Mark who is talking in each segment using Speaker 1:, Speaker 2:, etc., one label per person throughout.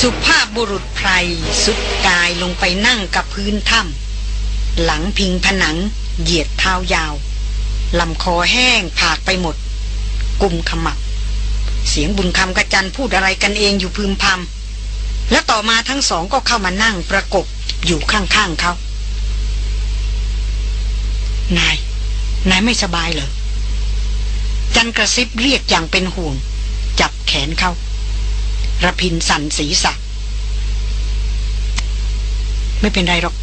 Speaker 1: สุภาพบุรุษไพรสุดกายลงไปนั่งกับพื้นถ้ำหลังพิงผนัง เหยียดเท้ายาวลำคอแห้งผากไปหมด กุมขมับ เสียงบุญคำกระจันพูดอะไรกันเองอยู่พึมพำและต่อมาทั้งสองก็เข้ามานั่งประกบอยู่ข้างๆเขา นาย นายไม่สบายเหรอ จันกระซิบเรียกอย่างเป็นห่วง จับแขนเขา ระพินสันศีรษะไม่เป็นไรหรอก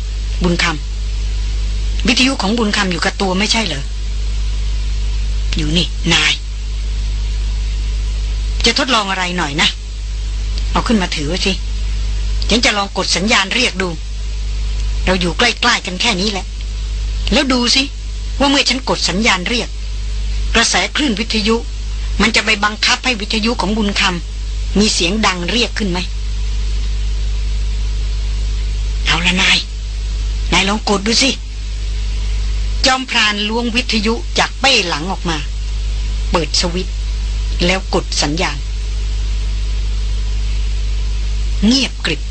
Speaker 1: บุญคำวิทยุของบุญคำอยู่กับตัวไม่ใช่เหรอ อยู่นี่ นาย จะทดลองอะไรหน่อยนะ เอาขึ้นมาถือไว้สิฉันจะลองกดสัญญาณเรียกดู เราอยู่ใกล้ๆกันแค่นี้แหละ แล้วดูสิ ว่าเมื่อฉันกดสัญญาณเรียก กระแสคลื่นวิทยุ มันจะไปบังคับให้วิทยุของบุญคำ มีเสียงดังเรียกขึ้นไหม เอาละนาย นายลองกดดูสิ จอมพรานล้วงวิทยุจากเป้หลังออกมา เปิดสวิตแล้วกดสัญญาณ เงียบกริบ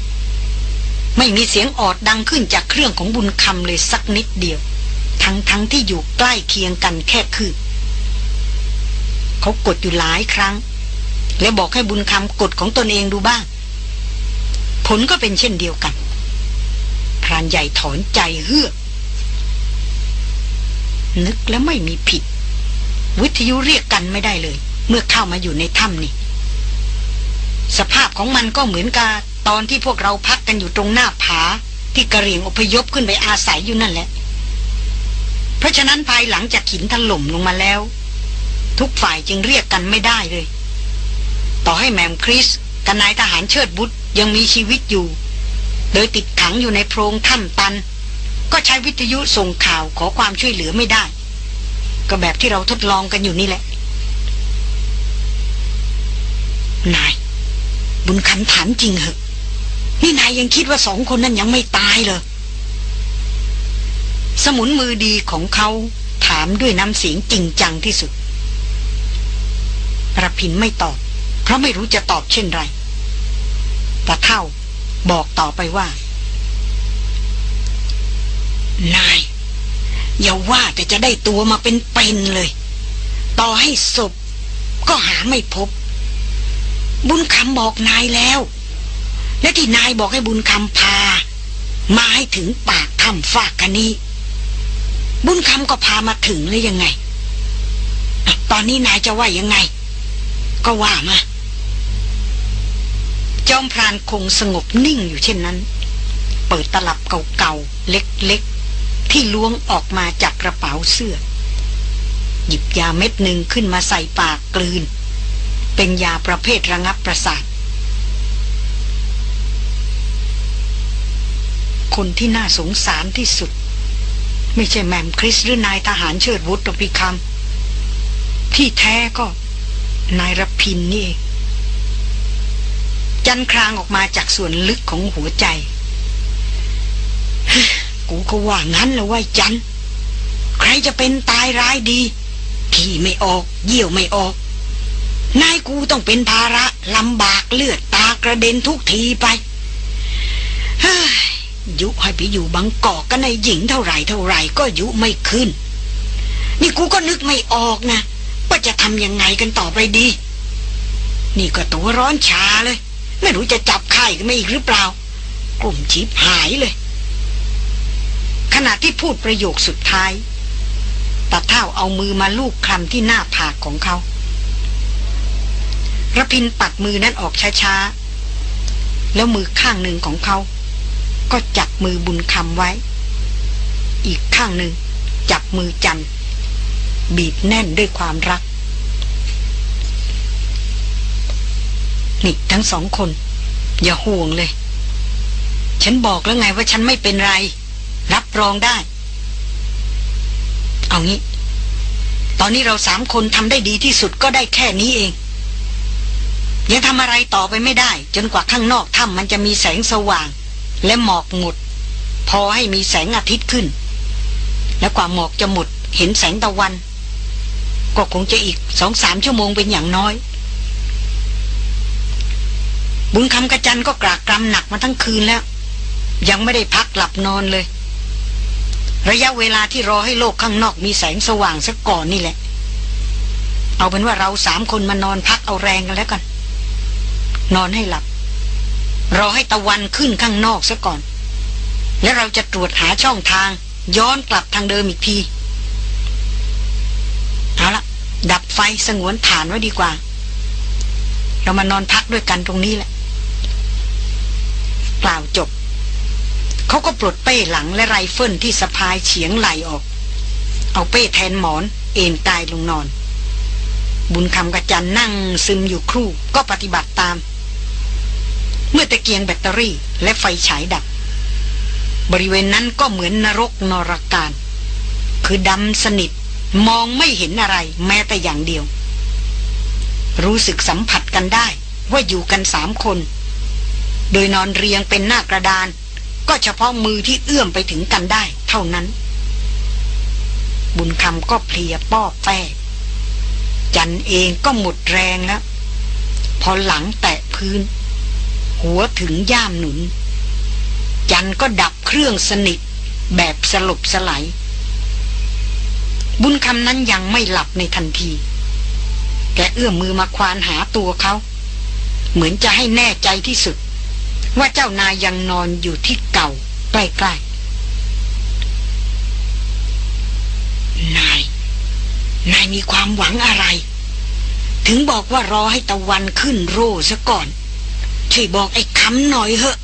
Speaker 1: ไม่มีเสียงออดดังขึ้นจากเครื่องของบุญคำเลยสักนิดเดียว ทั้งทั้งที่อยู่ใกล้เคียงกันแค่คือเขากดอยู่หลายครั้ง และบอกให้บุญคำกดของตนเองดูบ้าง ผลก็เป็นเช่นเดียวกัน พรานใหญ่ถอนใจเฮือกนึกแล้วไม่มีผิด วิทยุเรียกกันไม่ได้เลย เมื่อเข้ามาอยู่ในถ้ำนี่ สภาพของมันก็เหมือนกับตอนที่พวกเราพักกันอยู่ตรงหน้าผา ที่กระเรียงอพยพขึ้นไปอาศัยอยู่นั่นแหละ เพราะฉะนั้นภายหลังจากหินถล่มลงมาแล้ว ทุกฝ่ายจึงเรียกกันไม่ได้เลย ต่อให้แมมคริสกับนายทหารเชิดบุตรยังมีชีวิตอยู่ โดยติดขังอยู่ในโพรงถ้ำตัน ก็ใช้วิทยุส่งข่าวขอความช่วยเหลือไม่ได้ ก็แบบที่เราทดลองกันอยู่นี่แหละ นาย บุญคำถามจริงเหอะนี่นายยังคิดว่าสองคนนั้นยังไม่ตายเลยสมุนมือดีของเขาถามด้วยน้ำเสียงจริงจังที่สุดระพินไม่ตอบ เพราะไม่รู้จะตอบเช่นไรแต่เท่าบอกต่อไปว่า นาย อย่าว่าแต่จะได้ตัวมาเป็นเป็นเลย ต่อให้ศพก็หาไม่พบ บุญคำบอกนายแล้ว และที่นายบอกให้บุญคำพา มาให้ถึงปากถ้ำฝากกันนี้ บุญคำก็พามาถึงเลยยังไง ตอนนี้นายจะว่ายังไง ก็ว่ามา จอมพรานคงสงบนิ่งอยู่เช่นนั้น เปิดตลับเก่าๆ เล็กๆ ที่ล้วงออกมาจากกระเป๋าเสื้อ หยิบยาเม็ดหนึ่งขึ้นมาใส่ปากกลืน เป็นยาประเภทระงับประสาท คนที่น่าสงสารที่สุด ไม่ใช่แมมคริสหรือนายทหารเชิดวุฒิปิคำที่แท้ก็นายรพินนี่เอง จันครางออกมาจากส่วนลึกของหัวใจ กูก็ว่างั้นแล้วว่าจัน ใครจะเป็นตายร้ายดี ขี่ไม่ออก เยี่ยวไม่ออก นายกูต้องเป็นภาระลำบากเลือดตากระเด็นทุกทีไปยุให้ไปอยู่บังกอกกันในหญิงเท่าไหร่เท่าไหร่ก็ยุไม่ขึ้น นี่กูก็นึกไม่ออกนะว่าจะทำยังไงกันต่อไปดี นี่ก็ตัวร้อนชาเลย ไม่รู้จะจับไข่กันไม่อีกหรือเปล่ากลุ่มชิบหายเลย ขณะที่พูดประโยคสุดท้ายตาเท่าเอามือมาลูบคลำที่หน้าผากของเขาระพินปัดมือนั้นออกช้าๆ แล้วมือข้างหนึ่งของเขา ก็จับมือบุญคำไว้ อีกข้างหนึ่งจับมือจันบีบแน่นด้วยความรัก นี่ทั้งสองคน อย่าห่วงเลย ฉันบอกแล้วไงว่าฉันไม่เป็นไร รับรองได้ เอางี้ ตอนนี้เราสามคนทำได้ดีที่สุดก็ได้แค่นี้เอง ยังทำอะไรต่อไปไม่ได้ จนกว่าข้างนอกถ้ำมันจะมีแสงสว่าง และหมอกหมด พอให้มีแสงอาทิตย์ขึ้น และกว่าหมอกจะหมดเห็นแสงตะวัน ก็คงจะอีกสองสามชั่วโมงเป็นอย่างน้อย บุญคำกระจันก็กรากกรำหนักมาทั้งคืนแล้ว ยังไม่ได้พักหลับนอนเลย ระยะเวลาที่รอให้โลกข้างนอกมีแสงสว่างสักก่อนนี่แหละ เอาเป็นว่าเราสามคนมานอนพักเอาแรงกันแล้วกัน นอนให้หลับ รอให้ตะวันขึ้นข้างนอกซะก่อน แล้วเราจะตรวจหาช่องทาง ย้อนกลับทางเดิมอีกทีเอาละดับไฟสงวนฐานไว้ดีกว่า เรามานอนพักด้วยกันตรงนี้แหละ กล่าวจบ เขาก็ปลดเป้หลังและไรเฟิลที่สะพายเฉียงไหล่ออก เอาเป้แทนหมอน เอนกายลงนอน บุญคำกับจันนั่งซึมอยู่ครู่ก็ปฏิบัติตาม เมื่อตะเกียงแบตเตอรี่และไฟฉายดับ บริเวณนั้นก็เหมือนนรกนรการ คือดำสนิทมองไม่เห็นอะไรแม้แต่อย่างเดียว รู้สึกสัมผัสกันได้ว่าอยู่กันสามคน โดยนอนเรียงเป็นหน้ากระดาน ก็เฉพาะมือที่เอื้อมไปถึงกันได้ เท่านั้น บุญคำก็เพลียป้อแป้จันเองก็หมดแรงแล้ว พอหลังแตะพื้น หัวถึงย่ามหนุน จันก็ดับเครื่องสนิทแบบสลบสลายบุญคำนั้นยังไม่หลับในทันที แกเอื้อมมือมาควานหาตัวเขา เหมือนจะให้แน่ใจที่สุด ว่าเจ้านายยังนอนอยู่ที่เก่าใกล้ๆ นาย นายมีความหวังอะไร ถึงบอกว่ารอให้ตะวันขึ้นโรซะก่อน ช่วยบอกไอ้คำหน่อยเหอะ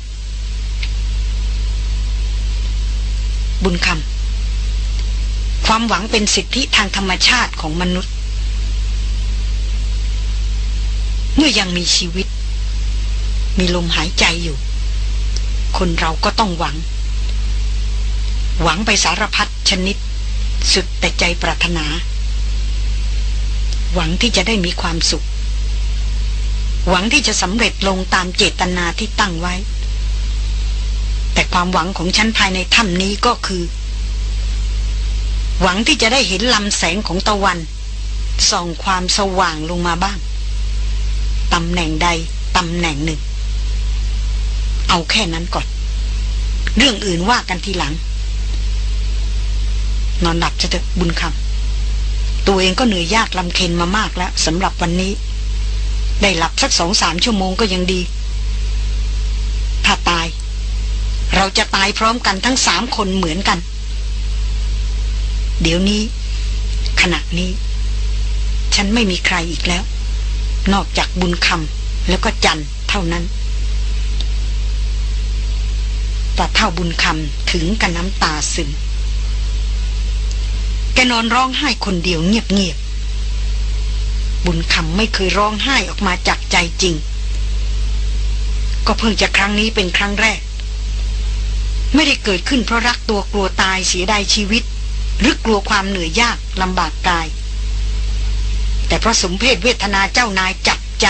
Speaker 1: บุญคำ ความหวังเป็นสิทธิทางธรรมชาติของมนุษย์ เมื่อยังมีชีวิต มีลมหายใจอยู่ คนเราก็ต้องหวัง หวังไปสารพัดชนิด สุดแต่ใจปรารถนา หวังที่จะได้มีความสุข หวังที่จะสำเร็จลงตามเจตนาที่ตั้งไว้ แต่ความหวังของฉันภายในถ้ำนี้ก็คือ หวังที่จะได้เห็นลำแสงของตะวันส่องความสว่างลงมาบ้าง ตำแหน่งใด ตำแหน่งหนึ่ง เอาแค่นั้นก่อน เรื่องอื่นว่ากันทีหลัง นอนหลับจะเถอะบุญคำตัวเองก็เหนื่อยยากลำเค็นมามากแล้วสำหรับวันนี้ ได้หลับสักสองสามชั่วโมงก็ยังดี ถ้าตาย เราจะตายพร้อมกันทั้งสามคนเหมือนกัน เดี๋ยวนี้ ขณะนี้ ฉันไม่มีใครอีกแล้ว นอกจากบุญคำแล้วก็จันเท่านั้น ต่เท่าบุญคำถึงกับน้ำตาซึม แกนอนร้องไห้คนเดียวเงียบๆ บุญคำไม่เคยร้องไห้ออกมาจากใจจริง ก็เพิ่งจะครั้งนี้เป็นครั้งแรก ไม่ได้เกิดขึ้นเพราะรักตัวกลัวตายเสียดายชีวิต หรือกลัวความเหนื่อยยากลำบากกาย แต่เพราะสมเพศเวทนาเจ้านายจับใจ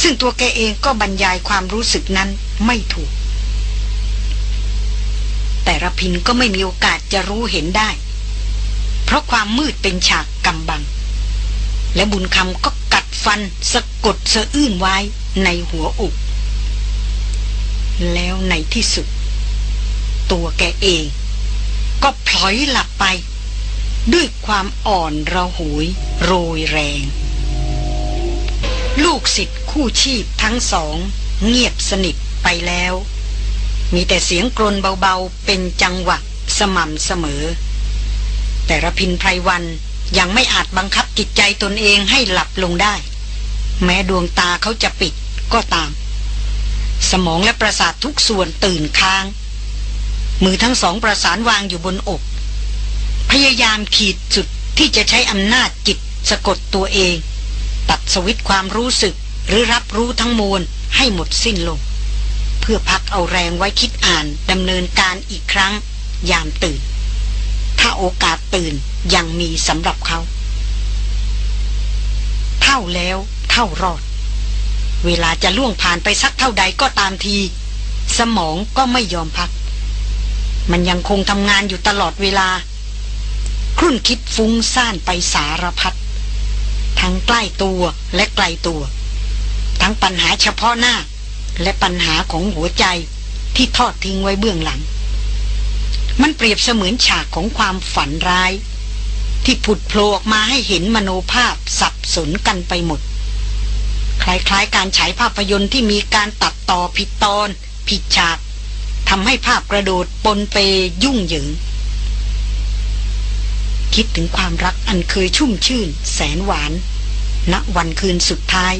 Speaker 1: ซึ่งตัวแกเองก็บรรยายความรู้สึกนั้นไม่ถูก แต่ระพินก็ไม่มีโอกาสจะรู้เห็นได้ เพราะความมืดเป็นฉากกำบัง และบุญคำก็กัดฟันสะกดสะอื้นไว้ในหัวอกแล้วในที่สุด ตัวแกเอง ก็พลอยหลับไป ด้วยความอ่อนระหวยโรยแรง ลูกศิษย์คู่ชีพทั้งสอง เงียบสนิทไปแล้ว มีแต่เสียงกรนเบาๆ เป็นจังหวะ สม่ำเสมอ แต่ระพินไพรวันยังไม่อาจบังคับจิตใจตนเองให้หลับลงได้ แม้ดวงตาเขาจะปิดก็ตาม สมองและประสาททุกส่วนตื่นค้าง มือทั้งสองประสานวางอยู่บนอก พยายามขีดสุดที่จะใช้อำนาจจิตสะกดตัวเอง ตัดสวิตความรู้สึกหรือรับรู้ทั้งมวลให้หมดสิ้นลง เพื่อพักเอาแรงไว้คิดอ่านดำเนินการอีกครั้ง ยามตื่น ถ้าโอกาสตื่นยังมีสำหรับเขา เท่าแล้วเท่ารอด เวลาจะล่วงผ่านไปสักเท่าใดก็ตามที สมองก็ไม่ยอมพัก มันยังคงทำงานอยู่ตลอดเวลา ครุ่นคิดฟุ้งซ่านไปสารพัดทั้งใกล้ตัวและไกลตัวททั้งปัญหาเฉพาะหน้า และปัญหาของหัวใจที่ทอดทิ้งไว้เบื้องหลัง มันเปรียบเสมือนฉากของความฝันร้าย ที่ผุดโผล่ออกมาให้เห็นมโนภาพสับสนกันไปหมด คล้ายๆ การฉายภาพยนตร์ที่มีการตัดต่อผิดตอน ผิดฉากทำให้ภาพกระโดดปนเปยุ่งเหยิง คิดถึงความรักอันเคยชุ่มชื่น แสนหวานณวันคืนสุดท้าย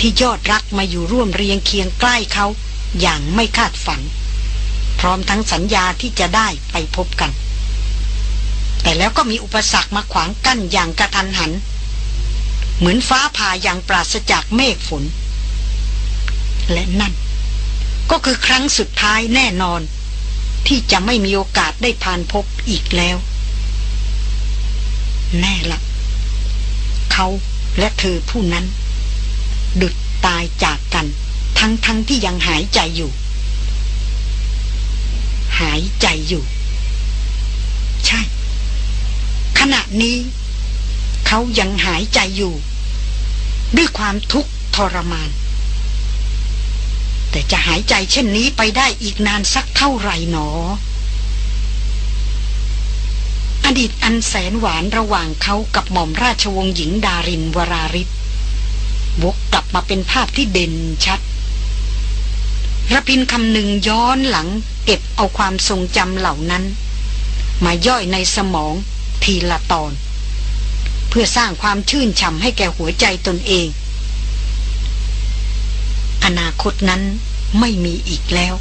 Speaker 1: ที่ยอดรักมาอยู่ร่วมเรียงเคียงใกล้เขาอย่างไม่คาดฝัน พร้อมทั้งสัญญาที่จะได้ไปพบกัน แต่แล้วก็มีอุปสรรคมาขวางกั้นอย่างกระทันหัน เหมือนฟ้าผ่าอย่างปราศจากเมฆฝน และนั่น ก็คือครั้งสุดท้ายแน่นอน ที่จะไม่มีโอกาสได้ผ่านพบอีกแล้ว แน่ละ เขาและเธอผู้นั้น ดุดตายจากกัน ทั้งทั้งที่ยังหายใจอยู่ หายใจอยู่ ใช่ ขณะนี้ เขายังหายใจอยู่ ด้วยความทุกข์ทรมาน แต่จะหายใจเช่นนี้ไปได้อีกนานสักเท่าไหร่หนออดีตอันแสนหวานระหว่างเขากับหม่อมราชวงศ์หญิงดารินวราริศวกก มาเป็นภาพที่เด่นชัดระพินคำหนึ่งย้อนหลัง เก็บเอาความทรงจำเหล่านั้น มาย่อยในสมองทีละตอน เพื่อสร้างความชื่นช่ำให้แก่หัวใจตนเอง อนาคตนั้นไม่มีอีกแล้ว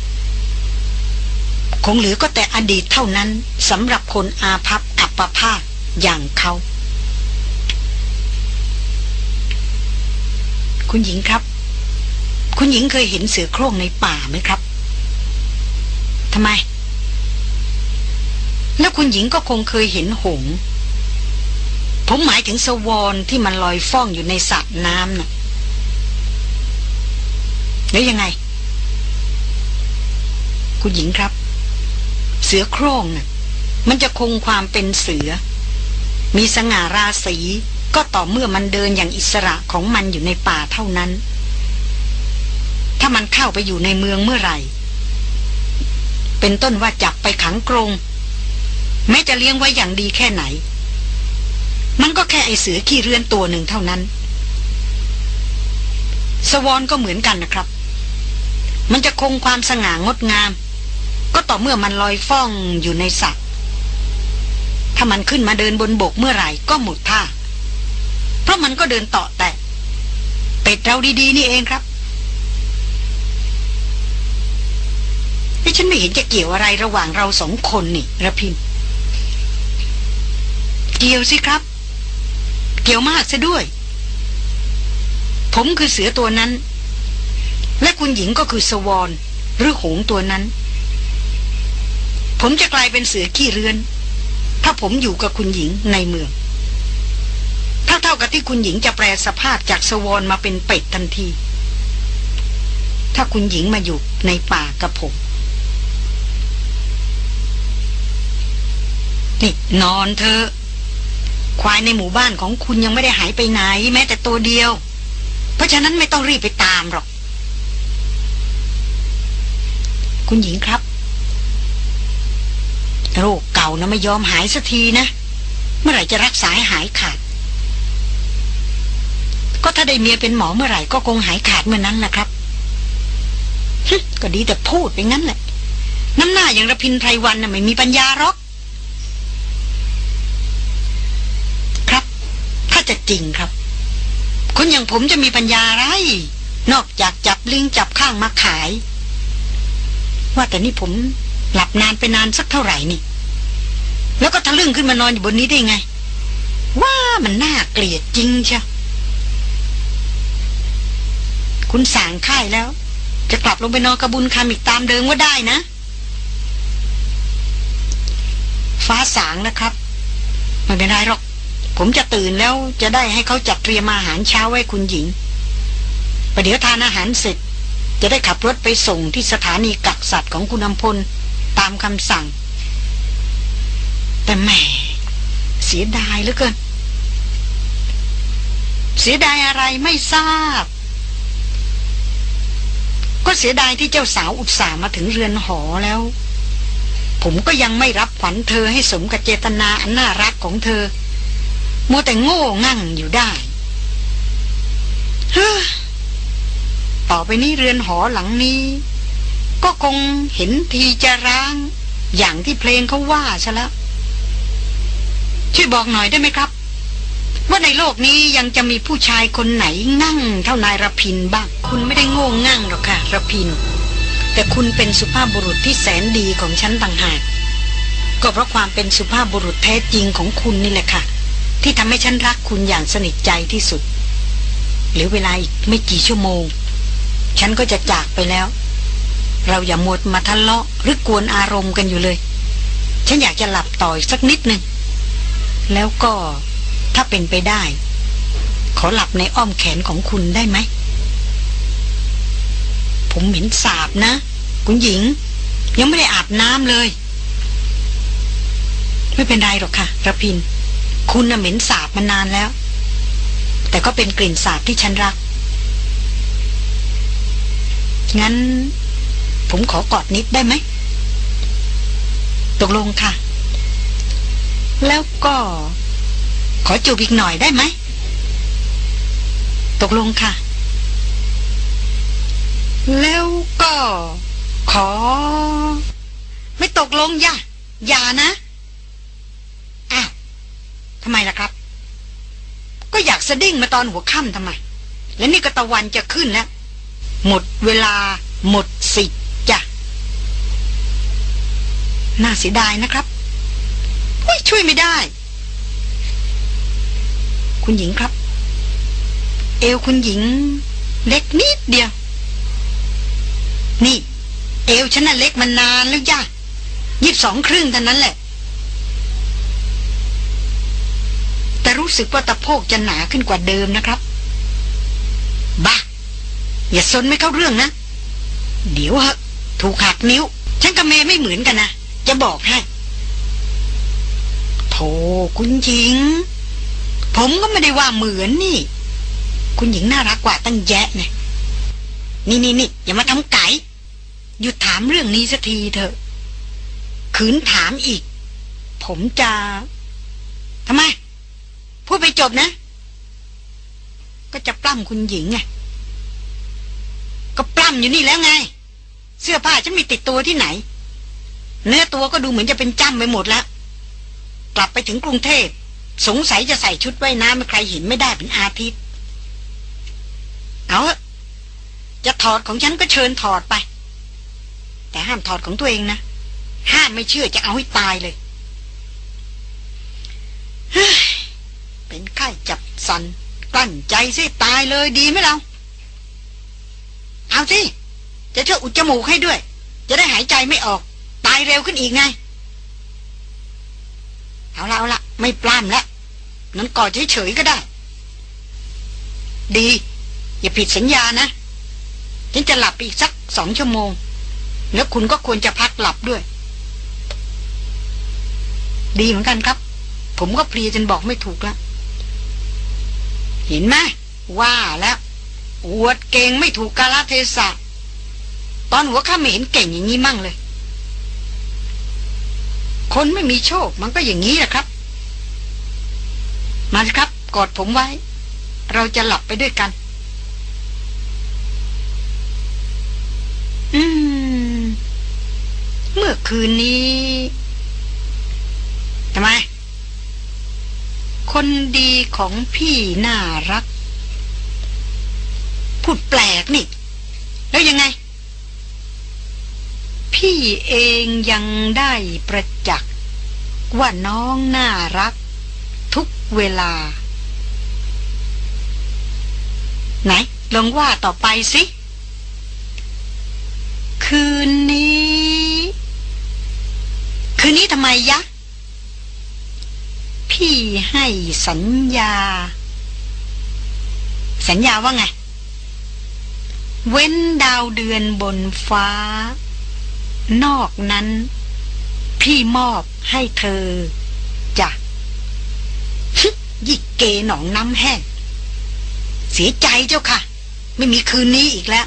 Speaker 1: คงเหลือก็แต่อดีตเท่านั้นสำหรับคนอาภัพอัปภาคอย่างเขา คุณหญิงครับ คุณหญิงเคยเห็นเสือโคร่งในป่าไหมครับทำไม แล้วคุณหญิงก็คงเคยเห็นหง ผมหมายถึงสวอนที่มันลอยฟ้องอยู่ในสระน้ำนะ่ะแล้วยังไง คุณหญิงครับ เสือโคร่งน่ะมันจะคงความเป็นเสือ มีสง่าราศี ก็ต่อเมื่อมันเดินอย่างอิสระของมันอยู่ในป่าเท่านั้น ถ้ามันเข้าไปอยู่ในเมืองเมื่อไหร่ เป็นต้นว่าจับไปขังกรงแม้จะเลี้ยงไว้อย่างดีแค่ไหน มันก็แค่ไอเสือขี้เรือนตัวหนึ่งเท่านั้น สวอนก็เหมือนกันนะครับ มันจะคงความสง่างดงาม ก็ต่อเมื่อมันลอยฟ้องอยู่ในสระถ้ามันขึ้นมาเดินบนบกเมื่อไหร่ก็หมดท่า ราะมันก็เดินต่อแต่เป็ดเราดีๆนี่เองครับแต่ฉันไม่เห็นจะเกี่ยวอะไรระหว่างเราสองคนนี่ระพินเกี่ยวสิครับ เกี่ยวมากซะด้วย ผมคือเสือตัวนั้น และคุณหญิงก็คือสวอนหรือหงตัวนั้น ผมจะกลายเป็นเสือขี้เรือน ถ้าผมอยู่กับคุณหญิงในเมือง เท่าเท่ากับที่คุณหญิงจะแปลสภาพจากสวอนมาเป็นเป็ดทันที ถ้าคุณหญิงมาอยู่ในป่ากับผมนี่นอนเธอ ควายในหมู่บ้านของคุณยังไม่ได้หายไปไหน แม้แต่ตัวเดียว เพราะฉะนั้นไม่ต้องรีบไปตามหรอก คุณหญิงครับ โรคเก่านะไม่ยอมหายสักทีนะ เมื่อไหร่จะรักษาหายขาด ก็ถ้าได้เมียเป็นหมอเมื่อไหร่ก็คงหายขาดเมื่อนั้นแหละครับก็ดีแต่พูดไปงั้นแหละน้ำหน้าอย่างระพินไพรวันน่ะไม่มีปัญญาหรอก ครับ ถ้าจะจริงครับ คนอย่างผมจะมีปัญญาไร นอกจากจับลิงจับข้างมาขาย ว่าแต่นี่ผมหลับนานไปนานสักเท่าไหร่นี่ แล้วก็ทะลึ่งขึ้นมานอนอยู่บนนี้ได้ไง ว่ามันน่าเกลียดจริงเชียว คุณสั่งค่ายแล้ว จะกลับลงไปนอนกระบุญคำอีกตามเดิมก็ได้นะ ฟ้าสางแล้วครับไม่เป็นไรหรอก ผมจะตื่นแล้วจะได้ให้เขาจัดเตรียมอาหารเช้าไว้คุณหญิงประเดี๋ยวทานอาหารเสร็จ จะได้ขับรถไปส่งที่สถานีกักสัตว์ของคุณอำพลตามคำสั่ง แต่แหมเสียดายเหลือเกิน เสียดายอะไรไม่ทราบ ก็เสียดายที่เจ้าสาวอุตส่าห์มาถึงเรือนหอแล้ว ผมก็ยังไม่รับขวัญเธอให้สมกับเจตนาอันน่ารักของเธอ มัวแต่โง่งั่งอยู่ได้เฮ้อต่อไปนี้เรือนหอหลังนี้ ก็คงเห็นทีจะร้าง อย่างที่เพลงเขาว่าซะแล้วช่วยบอกหน่อยได้ไหมครับ ว่าในโลกนี้ยังจะมีผู้ชายคนไหนงั่งเท่านายรพินบ้าง คุณไม่ได้โง่งั่งหรอกค่ะรพิน แต่คุณเป็นสุภาพบุรุษที่แสนดีของฉันต่างหาก ก็เพราะความเป็นสุภาพบุรุษแท้จริงของคุณนี่แหละค่ะ ที่ทำให้ฉันรักคุณอย่างสนิทใจที่สุด หรือเวลาอีกไม่กี่ชั่วโมง ฉันก็จะจากไปแล้ว เราอย่าหมดมาทะเลาะหรือกวนอารมณ์กันอยู่เลย ฉันอยากจะหลับต่อยสักนิดหนึ่งแล้วก็ ถ้าเป็นไปได้ ขอหลับในอ้อมแขนของคุณได้ไหม ผมเหม็นสาบนะ คุณหญิง ยังไม่ได้อาบน้ำเลย ไม่เป็นไรหรอกค่ะระพิน คุณน่ะเหม็นสาบมานานแล้ว แต่ก็เป็นกลิ่นสาบที่ฉันรัก งั้น ผมขอกอดนิดได้ไหม ตกลงค่ะ แล้วก็ ขอจูบอีกหน่อยได้ไหม ตกลงค่ะ แล้วก็ ขอ ไม่ตกลงอย่าอย่านะอ้าวทำไมล่ะครับ ก็อยากสะดิ้งมาตอนหัวค่ำทำไม และนี่ก็ตะวันจะขึ้นแล้ว หมดเวลา หมดสิทธิ์จ้ะน่าเสียดายนะครับช่วยไม่ได้ คุณหญิงครับ เอวคุณหญิง เล็กนิดเดียว นี่ เอวฉันน่ะเล็กมานานแล้วย่ายี่สองครึ่งเท่านั้นแหละ แต่รู้สึกว่าตะโพกจะหนาขึ้นกว่าเดิมนะครับบ้าอย่าสนไม่เข้าเรื่องนะ เดี๋ยวเหอะถูกหักนิ้ว ฉันกับเมย์ไม่เหมือนกันนะ จะบอกให้โธ่คุณหญิง ผมก็ไม่ได้ว่าเหมือนนี่ คุณหญิงน่ารักกว่าตั้งแยะเนี่ยนี่นี่นี่อย่ามาทำไก่หยุดถามเรื่องนี้สักทีเถอะ ขืนถามอีก ผมจะทำไม พูดไปจบนะ ก็จะปล้ำคุณหญิงไงก็ปล้ำอยู่นี่แล้วไง เสื้อผ้าฉันมีติดตัวที่ไหน เนื้อตัวก็ดูเหมือนจะเป็นจ้ำไปหมดแล้ว กลับไปถึงกรุงเทพ สงสัยจะใส่ชุดว่ายน้ำใครเห็นไม่ได้เป็นอาทิตย์ เอาจะถอดของฉันก็เชิญถอดไป แต่ห้ามถอดของตัวเองนะ ห้ามไม่เชื่อจะเอาให้ตายเลยเป็นไข้จับสันกลั้นใจสิตายเลยดีไหมเรา เอาสิ จะช่วยอุดจมูกให้ด้วย จะได้หายใจไม่ออก ตายเร็วขึ้นอีกไง เอาละเอาละไม่ปล้ำแล้ว นั้นกอดเฉยๆก็ได้ ดี อย่าผิดสัญญานะ ฉันจะหลับอีกสักสองชั่วโมง แล้วคุณก็ควรจะพักหลับด้วย ดีเหมือนกันครับ ผมก็เพลียจนบอกไม่ถูกล้วเห็นไหมว่าแล้ว อวดเก่งไม่ถูกกาลเทศะ ตอนหัวข้าไม่เห็นเก่งอย่างนี้มั่งเลย คนไม่มีโชคมันก็อย่างนี้แหละครับ มาสิครับ กอดผมไว้ เราจะหลับไปด้วยกัน อืม เมื่อคืนนี้ทำไม คนดีของพี่น่ารัก พูดแปลกนี่ แล้วยังไง พี่เองยังได้ประจักษ์ว่าน้องน่ารัก เวลา ไหน ลองว่าต่อไปสิ คืนนี้ คืนนี้ทำไมยะ พี่ให้สัญญา สัญญาว่าไง เว้นดาวเดือนบนฟ้า นอกนั้น พี่มอบให้เธอ ยิกเกหนองน้ำแห้ง เสียใจเจ้าค่ะ ไม่มีคืนนี้อีกแล้ว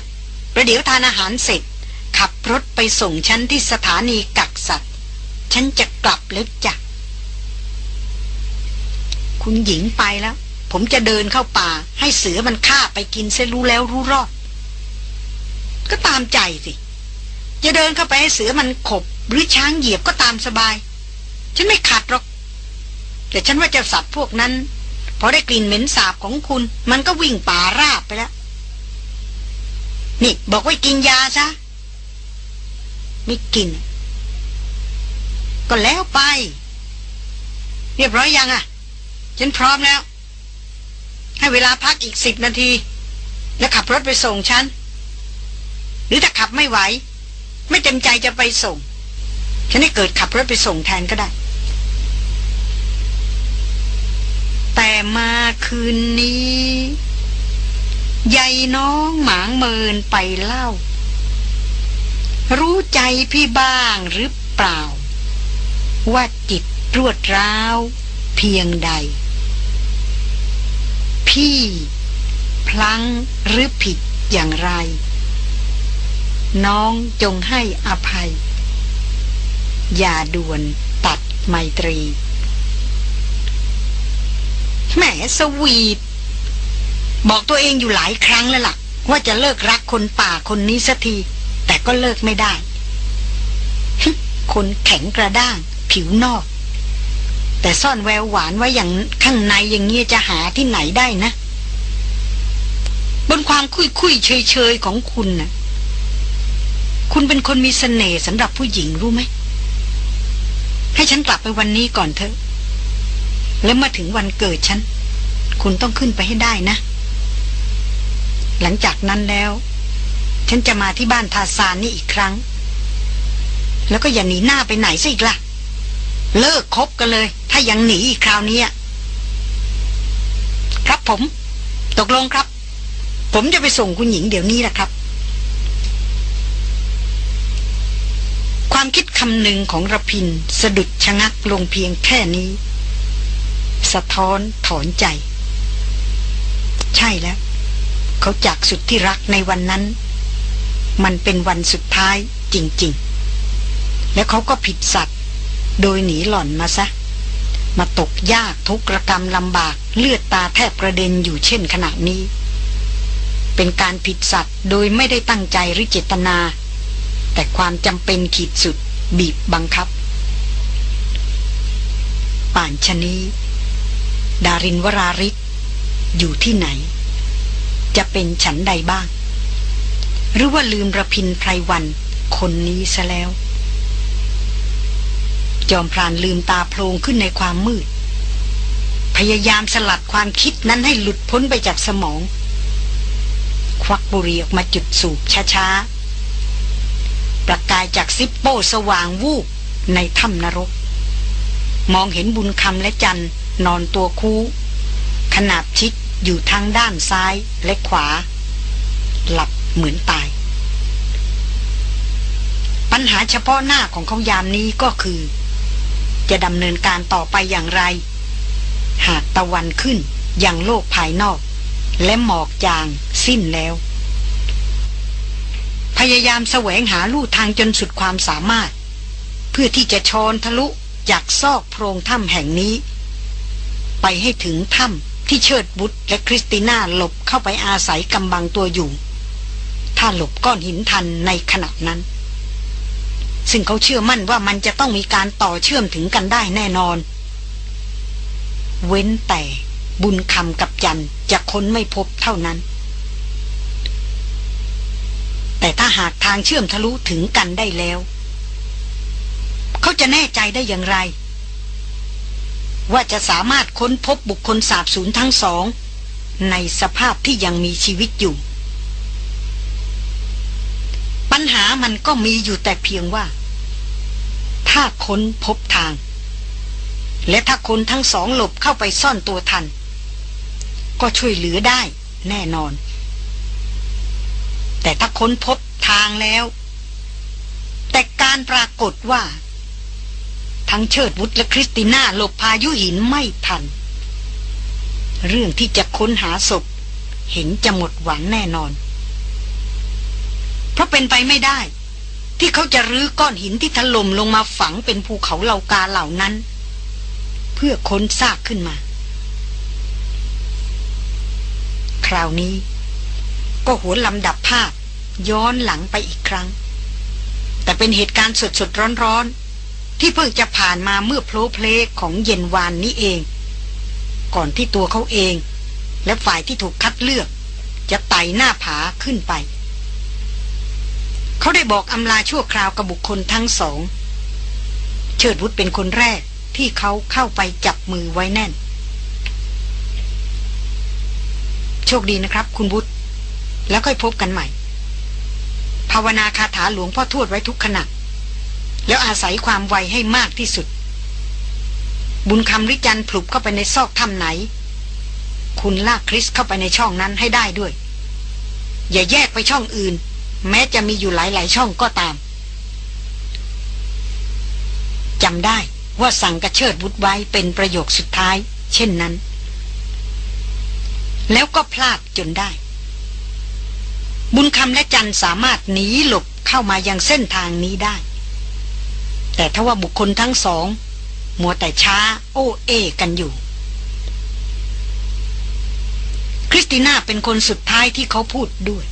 Speaker 1: ประเดี๋ยวทานอาหารเสร็จ ขับรถไปส่งฉันที่สถานีกักสัตว์ ฉันจะกลับแล้วจ้ะ คุณหญิงไปแล้ว ผมจะเดินเข้าป่า ให้เสือมันฆ่าไปกินเสรู้แล้วรู้รอด ก็ตามใจสิจะเดินเข้าไปให้เสือมันขบ หรือช้างเหยียบก็ตามสบาย ฉันไม่ขัดหรอก แต่ฉันว่าเจ้าสัตว์พวกนั้นพอได้กลิ่นเหม็นสาบของคุณ มันก็วิ่งป่าราบไปแล้ว นี่บอกว่ากินยาซะ ไม่กิน ก็แล้วไป เรียบร้อยยังอะ่ะ ฉันพร้อมแล้ว ให้เวลาพักอีกสิบนาที แล้วขับรถไปส่งฉัน หรือถ้าขับไม่ไหว ไม่เต็มใจจะไปส่ง ฉันให้เกิดขับรถไปส่งแทนก็ได้ แต่มาคืนนี้ใหญ่น้องหมางเมินไปเล่า รู้ใจพี่บ้างหรือเปล่า ว่าจิตรวดร้าวเพียงใด พี่พลั้งหรือผิดอย่างไร น้องจงให้อภัย อย่าด่วนตัดไมตรี แหมสวีท บอกตัวเองอยู่หลายครั้งแล้วล่ะ ว่าจะเลิกรักคนป่าคนนี้สักที แต่ก็เลิกไม่ได้ คนแข็งกระด้าง ผิวนอก แต่ซ่อนแววหวานไว้อย่างข้างในอย่างเงี้ยจะหาที่ไหนได้นะ บนความคุยคุยเฉยเฉยของคุณนะ่ะ คุณเป็นคนมีสเสน่ห์สำหรับผู้หญิงรู้ไหมให้ฉันกลับไปวันนี้ก่อนเถอะ แล้วมาถึงวันเกิดฉัน คุณต้องขึ้นไปให้ได้นะ หลังจากนั้นแล้ว ฉันจะมาที่บ้านทาซานนี่อีกครั้ง แล้วก็อย่าหนีหน้าไปไหนซะอีกละ่ะ เลิกคบกันเลย ถ้ายังหนีอีกคราวนี้ครับผม ตกลงครับ ผมจะไปส่งคุณหญิงเดี๋ยวนี้แหละครับความคิดคำหนึ่งของระพินสะดุดชะงักลงเพียงแค่นี้ สะท้อนถอนใจ ใช่แล้ว เขาจากสุดที่รักในวันนั้น มันเป็นวันสุดท้ายจริง ๆ และเขาก็ผิดสัตว์ โดยหนีหล่อนมาซะ มาตกยากทุกรกรรมลำบากเลือดตาแทบกระเด็นอยู่เช่นขณะนี้ เป็นการผิดสัตว์โดยไม่ได้ตั้งใจหรือเจตนา แต่ความจำเป็นขีดสุดบีบบังคับ ป่านชนี้ ดารินวราริศอยู่ที่ไหน จะเป็นฉันใดบ้าง หรือว่าลืมระพินไพรวันคนนี้ซะแล้ว จอมพรานลืมตาโพลงขึ้นในความมืด พยายามสลัดความคิดนั้นให้หลุดพ้นไปจากสมอง ควักบุหรี่ออกมาจุดสูบช้าๆ ประกายจากซิปโป้สว่างวูบในถ้ำนรก มองเห็นบุญคำและจันทร นอนตัวคู่ ขนาบชิดอยู่ทางด้านซ้ายและขวา หลับเหมือนตาย ปัญหาเฉพาะหน้าของเขายามนี้ก็คือ จะดำเนินการต่อไปอย่างไร หากตะวันขึ้นอย่างโลกภายนอก และหมอกจางสิ้นแล้ว พยายามแสวงหาลู่ทางจนสุดความสามารถ เพื่อที่จะชอนทะลุจากซอกโพรงถ้ำแห่งนี้ ไปให้ถึงถ้ำที่เชิดบุตรและคริสติน่าหลบเข้าไปอาศัยกำบังตัวอยู่ ถ้าหลบก้อนหินทันในขณะนั้น ซึ่งเขาเชื่อมั่นว่ามันจะต้องมีการต่อเชื่อมถึงกันได้แน่นอน เว้นแต่บุญคำกับจันจะค้นไม่พบเท่านั้น แต่ถ้าหากทางเชื่อมทะลุถึงกันได้แล้ว เขาจะแน่ใจได้อย่างไร ว่าจะสามารถค้นพบบุคคลสาบสูญทั้งสอง ในสภาพที่ยังมีชีวิตอยู่ ปัญหามันก็มีอยู่แต่เพียงว่า ถ้าค้นพบทาง และถ้าคนทั้งสองหลบเข้าไปซ่อนตัวทัน ก็ช่วยเหลือได้แน่นอน แต่ถ้าค้นพบทางแล้ว แต่การปรากฏว่า ทั้งเชิดวุฒและคริสติน่าหลบพายุหินไม่ทัน เรื่องที่จะค้นหาศพ เห็นจะหมดหวังแน่นอน เพราะเป็นไปไม่ได้ ที่เขาจะรื้อก้อนหินที่ถล่มลงมาฝังเป็นภูเขาเหล่ากาเหล่านั้น เพื่อค้นซากขึ้นมา คราวนี้ ก็หัวลำดับภาพย้อนหลังไปอีกครั้ง แต่เป็นเหตุการณ์สดๆร้อนๆ ที่เพิ่งจะผ่านมาเมื่อโพลเพลของเย็นวานนี้เอง ก่อนที่ตัวเขาเอง และฝ่ายที่ถูกคัดเลือก จะไต่หน้าผาขึ้นไป เขาได้บอกอำลาชั่วคราวกับบุคคลทั้งสอง เชิดวุฒเป็นคนแรกที่เขาเข้าไปจับมือไว้แน่น โชคดีนะครับ คุณบุตรแล้วค่อยพบกันใหม่ ภาวนาคาถาหลวงพ่อทวดไว้ทุกขณะ แล้วอาศัยความไวให้มากที่สุด บุญคำริจันพลุบเข้าไปในซอกถ้ำไหน คุณลากคริสเข้าไปในช่องนั้นให้ได้ด้วย อย่าแยกไปช่องอื่น แม้จะมีอยู่หลายๆ ช่องก็ตามจำได้ว่าสั่งกระเชิดบุตรไว้เป็นประโยคสุดท้าย เช่นนั้น แล้วก็พลาดจนได้ บุญคำและจันสามารถหนีหลบเข้ามายังเส้นทางนี้ได้ แต่ถ้าว่าบุคคลทั้งสอง มัวแต่ช้า โอ้เอ กันอยู่ คริสติน่าเป็นคนสุดท้ายที่เขาพูดด้วย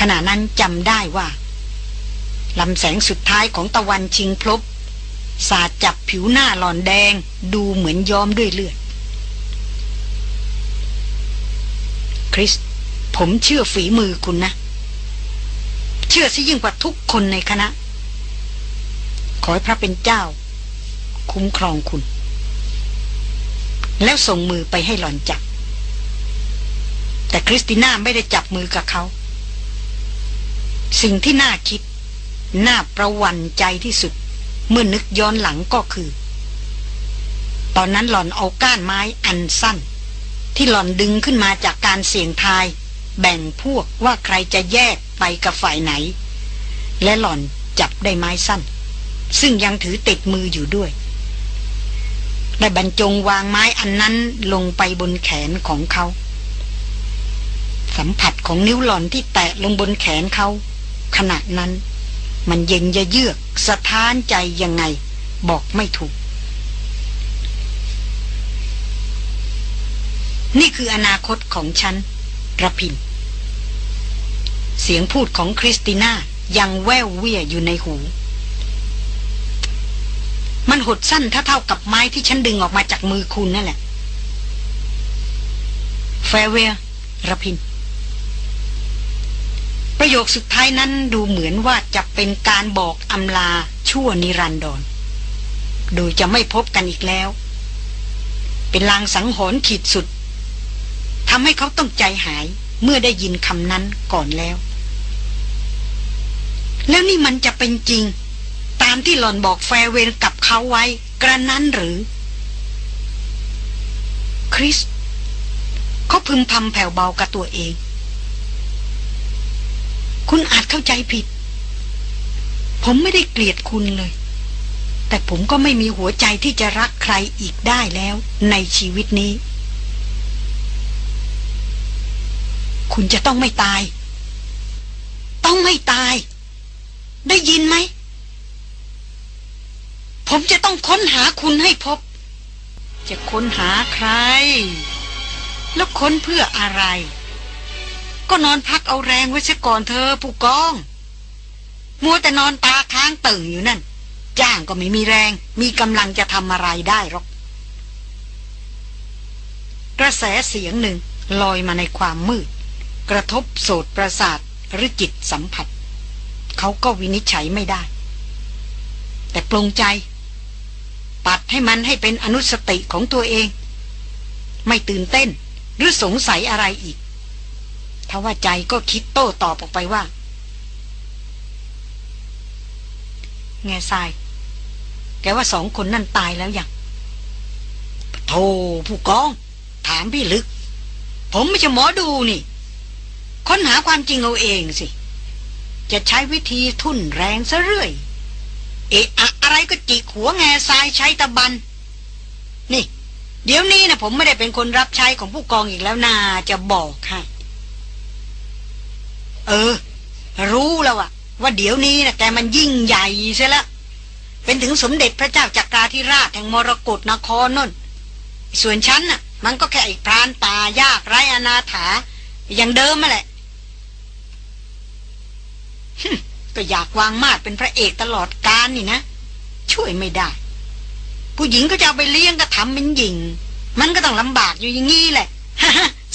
Speaker 1: ขณะนั้นจำได้ว่าลำแสงสุดท้ายของตะวันชิงพลบ สาดจับผิวหน้าหลอนแดง ดูเหมือนย้อมด้วยเลือด คริส ผมเชื่อฝีมือคุณนะ เชื่อซะยิ่งกว่าทุกคนในคณะ ขอให้พระเป็นเจ้า คุ้มครองคุณ แล้วส่งมือไปให้หลอนจับ แต่คริสติน่าไม่ได้จับมือกับเขา สิ่งที่น่าคิด น่าประวันใจที่สุด เมื่อนึกย้อนหลังก็คือ ตอนนั้นหล่อนเอาก้านไม้อันสั้น ที่หล่อนดึงขึ้นมาจากการเสี่ยงทาย แบ่งพวกว่าใครจะแยกไปกับฝ่ายไหน และหล่อนจับได้ไม้สั้น ซึ่งยังถือติดมืออยู่ด้วยได้บรรจงวางไม้อันนั้นลงไปบนแขนของเขา สัมผัสของนิ้วหล่อนที่แตะลงบนแขนเขา ขณะนั้น มันเย็นเยือกสะท้านใจยังไง บอกไม่ถูก นี่คืออนาคตของฉันระพิน เสียงพูดของคริสติน่ายังแววเวียอยู่ในหู มันหดสั้นถ้าเท่ากับไม้ที่ฉันดึงออกมาจากมือคุณนั่นแหละ แฟเวลระพิน ประโยคสุดท้ายนั้นดูเหมือนว่าจะเป็นการบอกอำลาชั่วนิรันดร โดยจะไม่พบกันอีกแล้ว เป็นลางสังหรณ์ขีดสุดทำให้เขาต้องใจหายเมื่อได้ยินคำนั้นก่อนแล้ว แล้วนี่มันจะเป็นจริงามที่หลอนบอกแฟเวนกับเขาไว้ กระนั้นหรือ คริสเขาพึมพำแผ่วเบากับตัวเอง คุณอาจเข้าใจผิด ผมไม่ได้เกลียดคุณเลย แต่ผมก็ไม่มีหัวใจที่จะรักใครอีกได้แล้วในชีวิตนี้ คุณจะต้องไม่ตาย ต้องไม่ตาย ได้ยินไหม ผมจะต้องค้นหาคุณให้พบ จะค้นหาใคร แล้วค้นเพื่ออะไร ก็นอนพักเอาแรงไว้ซะก่อนเธอผู้กอง มัวแต่นอนตาค้างตึงอยู่นั่น จ้างก็ไม่มีแรง มีกำลังจะทำอะไรได้หรอกกระแสเสียงหนึ่งลอยมาในความมืด กระทบโสตประสาทหรือจิตสัมผัส เขาก็วินิจฉัยไม่ได้ แต่ปลงใจ ปัดให้มันให้เป็นอนุสติของตัวเอง ไม่ตื่นเต้นหรือสงสัยอะไรอีกทว่าใจก็คิดโต้ตอบออกไปว่า แง่ทราย แกว่าสองคนนั่นตายแล้วยังโธ่ผู้กอง ถามพี่ลึก ผมไม่ใช่หมอดูนี่ ค้นหาความจริงเอาเองสิ จะใช้วิธีทุ่นแรงซะเรื่อย เอะอะ อะไรก็จิกหัวแง่ทรายใช้ตะบัน นี่ เดี๋ยวนี้นะผมไม่ได้เป็นคนรับใช้ของผู้กองอีกแล้วนาจะบอกให้เออ รู้แล้วอะว่าเดี๋ยวนี้นะแกมันยิ่งใหญ่เสียล้วเป็นถึงสมเด็จพระเจ้าจักราธิราชแห่งมรกรนครนั่นส่วนฉันน่ะ มันก็แค่อีกพรานป่ายากไร้อนาถา อย่างเดิมมาแหละก็อยากวางมาดเป็นพระเอกตลอดกาลนี่นะ ช่วยไม่ได้ ผู้หญิงก็จะเอาไปเลี้ยงก็ทำเป็นหญิง มันก็ต้องลำบากอยู่อย่างงี้แหละ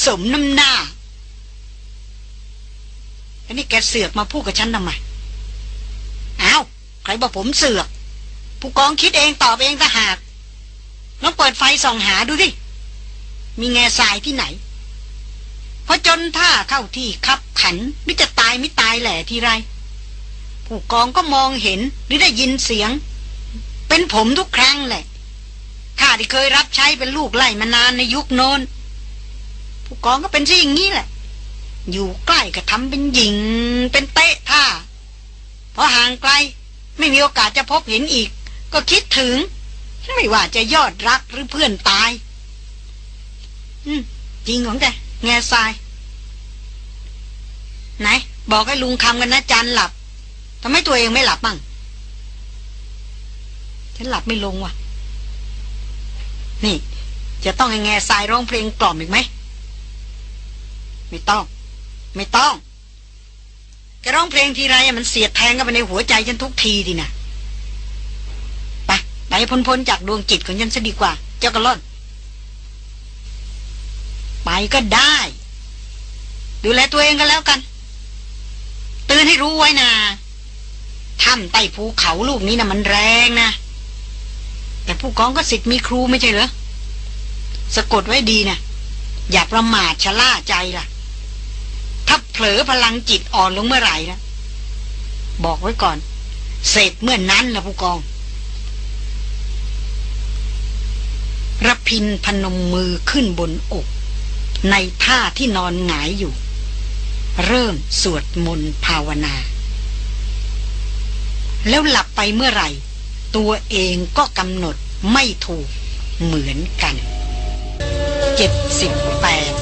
Speaker 1: สมน้ำหน้าอันนี้แกเสือกมาพูดกับฉันทำไมอ้าวใครบอกผมเสือก ผู้กองคิดเองตอบเองถ้าหากลองเปิดไฟส่องหาดูดิมีแง่ทรายที่ไหนพอจนท่าเข้าที่ขับขันหรือจะตายไม่ตายแหละทีไร ผู้กองก็มองเห็นหรือได้ยินเสียง เป็นผมทุกครั้งแหละข้าที่เคยรับใช้เป็นลูกไล่มานานในยุคโน้น ผู้กองก็เป็นที่อย่างนี้แหละ อยู่ใกล้ก็ทำเป็นหญิง เป็นเตะท่าพอห่างไกล ไม่มีโอกาสจะพบเห็นอีก ก็คิดถึง ไม่ว่าจะยอดรักหรือเพื่อนตาย อืมจริงของแกแง่ทราย ไหน บอกให้ลุงคำกันนะจันหลับทำไมตัวเองไม่หลับบ้าง ฉันหลับไม่ลงว่ะ นี่ จะต้องให้แง่ทรายร้องเพลงกล่อมอีกไหม ไม่ต้อง ไม่ต้อง แกร้องเพลงทีไรมันเสียดแทงกันไปในหัวใจฉันทุกทีดีนะไปไปพ้นๆจากดวงจิตของฉันซะดีกว่า เจ้ากระล่อนไปก็ได้ ดูแลตัวเองกันแล้วกันตื่นให้รู้ไว้นะถ้ำใต้ภูเขาลูกนี้นะมันแรงนะ แต่ผู้กองก็สิทธิ์มีครูไม่ใช่เหรอสะกดไว้ดีนะอย่าประมาทชะล่าใจล่ะ ถ้าเผลอพลังจิตอ่อนลงเมื่อไหร่นะบอกไว้ก่อน เสร็จเมื่อนนั้นนะผู้กองรพินพนมมือขึ้นบนอก ในท่าที่นอนหงายอยู่ เริ่มสวดมนต์ภาวนา แล้วหลับไปเมื่อไหร่ ตัวเองก็กำหนดไม่ถูกเหมือนกันเจ็ดสิบแปด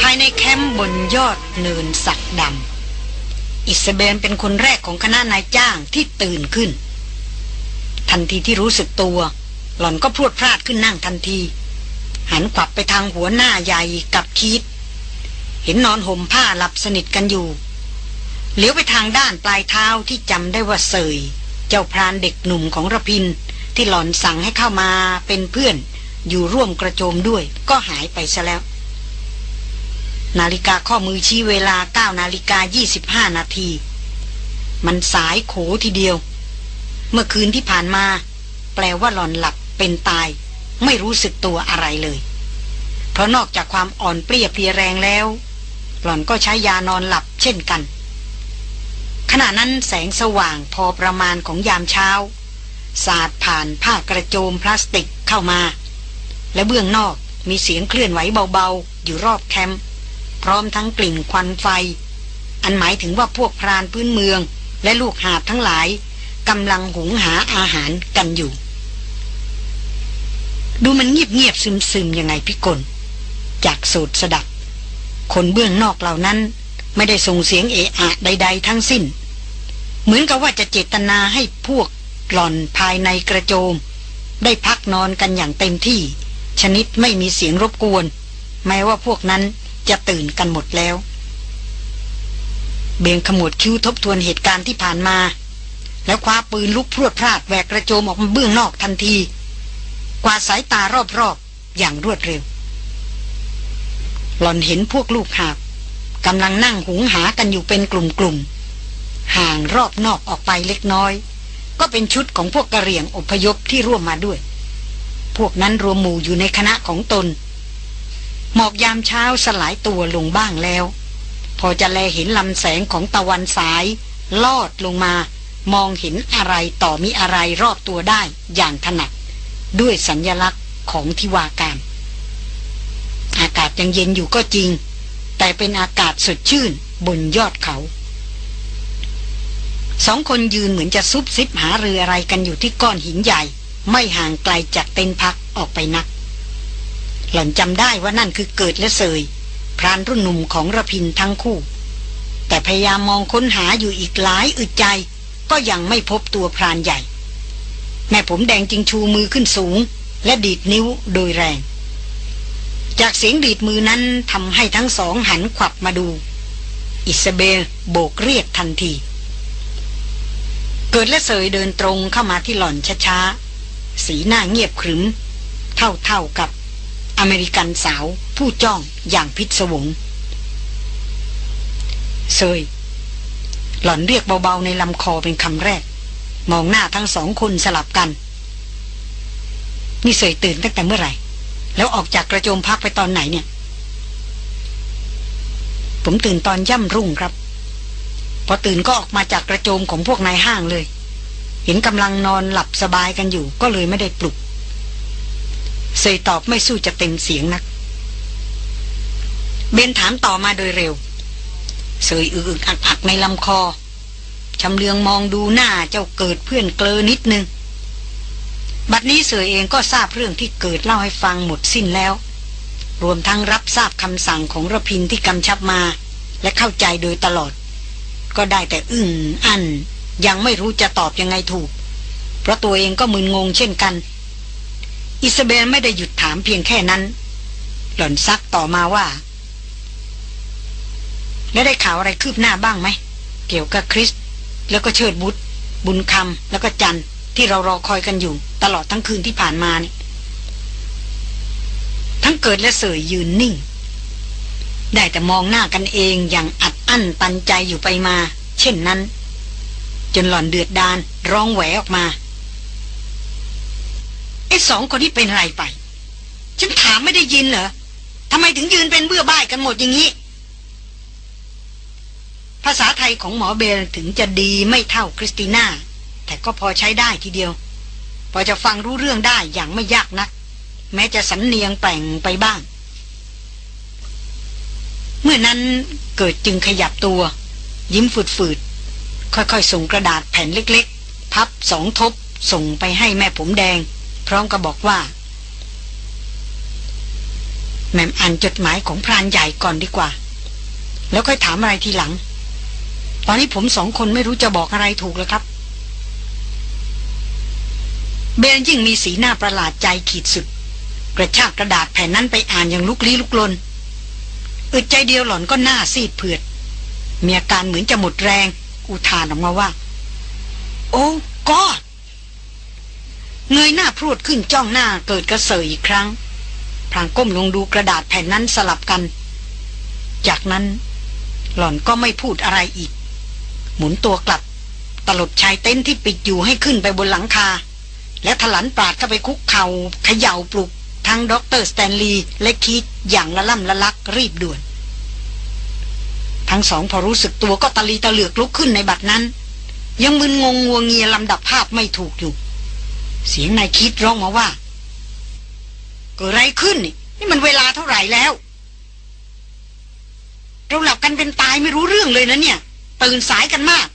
Speaker 1: ภายในแคมป์บนยอดเนินสักดำ อิสเบนเป็นคนแรกของคณะนายจ้างที่ตื่นขึ้น ทันทีที่รู้สึกตัว หล่อนก็พรวดพลาดขึ้นนั่งทันที หันขวับไปทางหัวหน้าใหญ่กับคิดเห็นนอนห่มผ้าหลับสนิทกันอยู่ เหลียวไปทางด้านปลายเท้าที่จำได้ว่าเสย เจ้าพรานเด็กหนุ่มของระพิน ที่หล่อนสั่งให้เข้ามาเป็นเพื่อน อยู่ร่วมกระโจมด้วย ก็หายไปซะแล้ว นาฬิกาข้อมือชี้เวลา9นาฬิกา25 นาที มันสายโขทีเดียว เมื่อคืนที่ผ่านมา แปลว่าหล่อนหลับเป็นตาย ไม่รู้สึกตัวอะไรเลย เพราะนอกจากความอ่อนเปรี้ยเพลียแรงแล้ว หล่อนก็ใช้ยานอนหลับเช่นกัน ขณะนั้นแสงสว่างพอประมาณของยามเช้า สาดผ่านผ้ากระโจมพลาสติกเข้ามา และเบื้องนอกมีเสียงเคลื่อนไหวเบาๆ อยู่รอบแคมป์พร้อมทั้งกลิ่นควันไฟ อันหมายถึงว่าพวกพรานพื้นเมือง และลูกหาบทั้งหลายกำลังหุงหาอาหารกันอยู่ ดูมันเงียบเงียบซึมซึมยังไงพิกลจากสูตรสดับ คนเบื้องนอกเหล่านั้นไม่ได้ส่งเสียงเอะอะใด ๆ ทั้งสิ้น เหมือนกับว่าจะเจตนาให้พวกหล่อนภายในกระโจม ได้พักนอนกันอย่างเต็มที่ ชนิดไม่มีเสียงรบกวน แม้ว่าพวกนั้นจะตื่นกันหมดแล้ว เบียงขมวดคิ้วทบทวนเหตุการณ์ที่ผ่านมา แล้วคว้าปืนลุกพรวดพลาดแหวกกระโจมออกมาเบื้องนอกทันที กวาดสายตารอบๆอย่างรวดเร็ว หล่อนเห็นพวกลูกหาบกำลังนั่งหุงหากันอยู่เป็นกลุ่มๆ ห่างรอบนอกออกไปเล็กน้อย ก็เป็นชุดของพวกกระเหรี่ยงอพยพที่ร่วมมาด้วย พวกนั้นรวมหมู่อยู่ในคณะของตน หมอกยามเช้าสลายตัวลงบ้างแล้ว พอจะแลเห็นลำแสงของตะวันสาย ลอดลงมา มองเห็นอะไรต่อมีอะไรรอบตัวได้อย่างถนัดด้วยสัญญลักษณ์ของทิวาการ อากาศยังเย็นอยู่ก็จริง แต่เป็นอากาศสดชื่นบนยอดเขา สองคนยืนเหมือนจะซุบซิบหาเรืออะไรกันอยู่ที่ก้อนหินใหญ่ ไม่ห่างไกลจากเต็นพักออกไปนัก หล่อนจำได้ว่านั่นคือเกิดและเสย พรานรุ่นหนุ่มของระพินทั้งคู่ แต่พยายามมองค้นหาอยู่อีกหลายอึดใจ ก็ยังไม่พบตัวพรานใหญ่ แม่ผมแดงจึงชูมือขึ้นสูง และดีดนิ้วโดยแรง จากเสียงดีดมือนั้นทำให้ทั้งสองหันขวับมาดู อิซาเบลโบกเรียกทันที เกิดและเสยเดินตรงเข้ามาที่หล่อนช้าๆ สีหน้าเงียบขรึม เท่าๆกับอเมริกันสาวผู้จ้องอย่างพิศวงเสยหล่อนเรียกเบาๆในลำคอเป็นคำแรก มองหน้าทั้งสองคนสลับกัน นี่เสยตื่นตั้งแต่เมื่อไหร่ แล้วออกจากกระโจมพักไปตอนไหนเนี่ย ผมตื่นตอนย่ำรุ่งครับ พอตื่นก็ออกมาจากกระโจมของพวกนายห้างเลย เห็นกำลังนอนหลับสบายกันอยู่ก็เลยไม่ได้ปลุกเซยตอบไม่สู้จะเต็มเสียงนัก เบนถามต่อมาโดยเร็วเสยอึกอักอักในลำคอชำเลืองมองดูหน้าเจ้าเกิดเพื่อนเกลอนิดนึง บัดนี้เสยเองก็ทราบเรื่องที่เกิดเล่าให้ฟังหมดสิ้นแล้ว รวมทั้งรับทราบคำสั่งของระพินที่กำชับมา และเข้าใจโดยตลอด ก็ได้แต่อึ้งอัน ยังไม่รู้จะตอบยังไงถูก เพราะตัวเองก็มึนงงเช่นกัน อิสเบลไม่ได้หยุดถามเพียงแค่นั้น หล่อนซักต่อมาว่า แล้วได้ข่าวอะไรคืบหน้าบ้างไหม เกี่ยวกับคริส แล้วก็เชิดบุตรบุญคำแล้วก็จันที่เรารอคอยกันอยู่ ตลอดทั้งคืนที่ผ่านมานี่ทั้งเกิดและเสยยืนนิ่ง ได้แต่มองหน้ากันเองอย่างอัด อั้นตันใจอยู่ไปมา เช่นนั้น จนหล่อนเดือดดานร้องแหวออกมาไอ้สองคนนี้เป็นอะไรไป ฉันถามไม่ได้ยินเหรอทำไมถึงยืนเป็นเบื่อบ่ายกันหมดอย่างนี้ ภาษาไทยของหมอเบลถึงจะดีไม่เท่าคริสติน่า แต่ก็พอใช้ได้ทีเดียว พอจะฟังรู้เรื่องได้อย่างไม่ยากนัก แม้จะสำเนียงแปลงไปบ้าง เมื่อนั้นเกิดจึงขยับตัว ยิ้มฝืดๆ ค่อยๆ ส่งกระดาษแผ่นเล็กๆ พับสองทบส่งไปให้แม่ผมแดง พร้อมกับบอกว่า แม่อ่านจดหมายของพรานใหญ่ก่อนดีกว่า แล้วค่อยถามอะไรทีหลัง ตอนนี้ผมสองคนไม่รู้จะบอกอะไรถูกแล้วครับ เบนยิ่งมีสีหน้าประหลาดใจขีดสุด กระชากกระดาษแผ่นนั้นไปอ่านอย่างลุกลี้ลุกลน อึดใจเดียวหล่อนก็หน้าซีดเผือด มีอาการเหมือนจะหมดแรง อุทานออกมาว่า โอ้กอดเงยหน้าพรวดขึ้นจ้องหน้าเกิดกับเสยอีกครั้ง พลางก้มลงดูกระดาษแผ่นนั้นสลับกัน จากนั้นหล่อนก็ไม่พูดอะไรอีก หมุนตัวกลับ ตลบชายเต็นท์ที่ปิดอยู่ให้ขึ้นไปบนหลังคา และถลันปราดเข้าไปคุกเข่าเขย่าปลุก ทั้งด็อกเตอร์สแตนลีย์และคีธอย่างละล่ำละลักรีบด่วน ทั้งสองพอรู้สึกตัวก็ตะลีตะเหลือกลุกขึ้นในบัดนั้น ยังมึนงงงัวงเงียลำดับภาพไม่ถูกอยู่ เสียงนายคิดร้องมาว่า เกิดอะไรขึ้นนี่นี่มันเวลาเท่าไหร่แล้วเราหลับกันเป็นตายไม่รู้เรื่องเลยนะเนี่ยตื่นสายกันมาก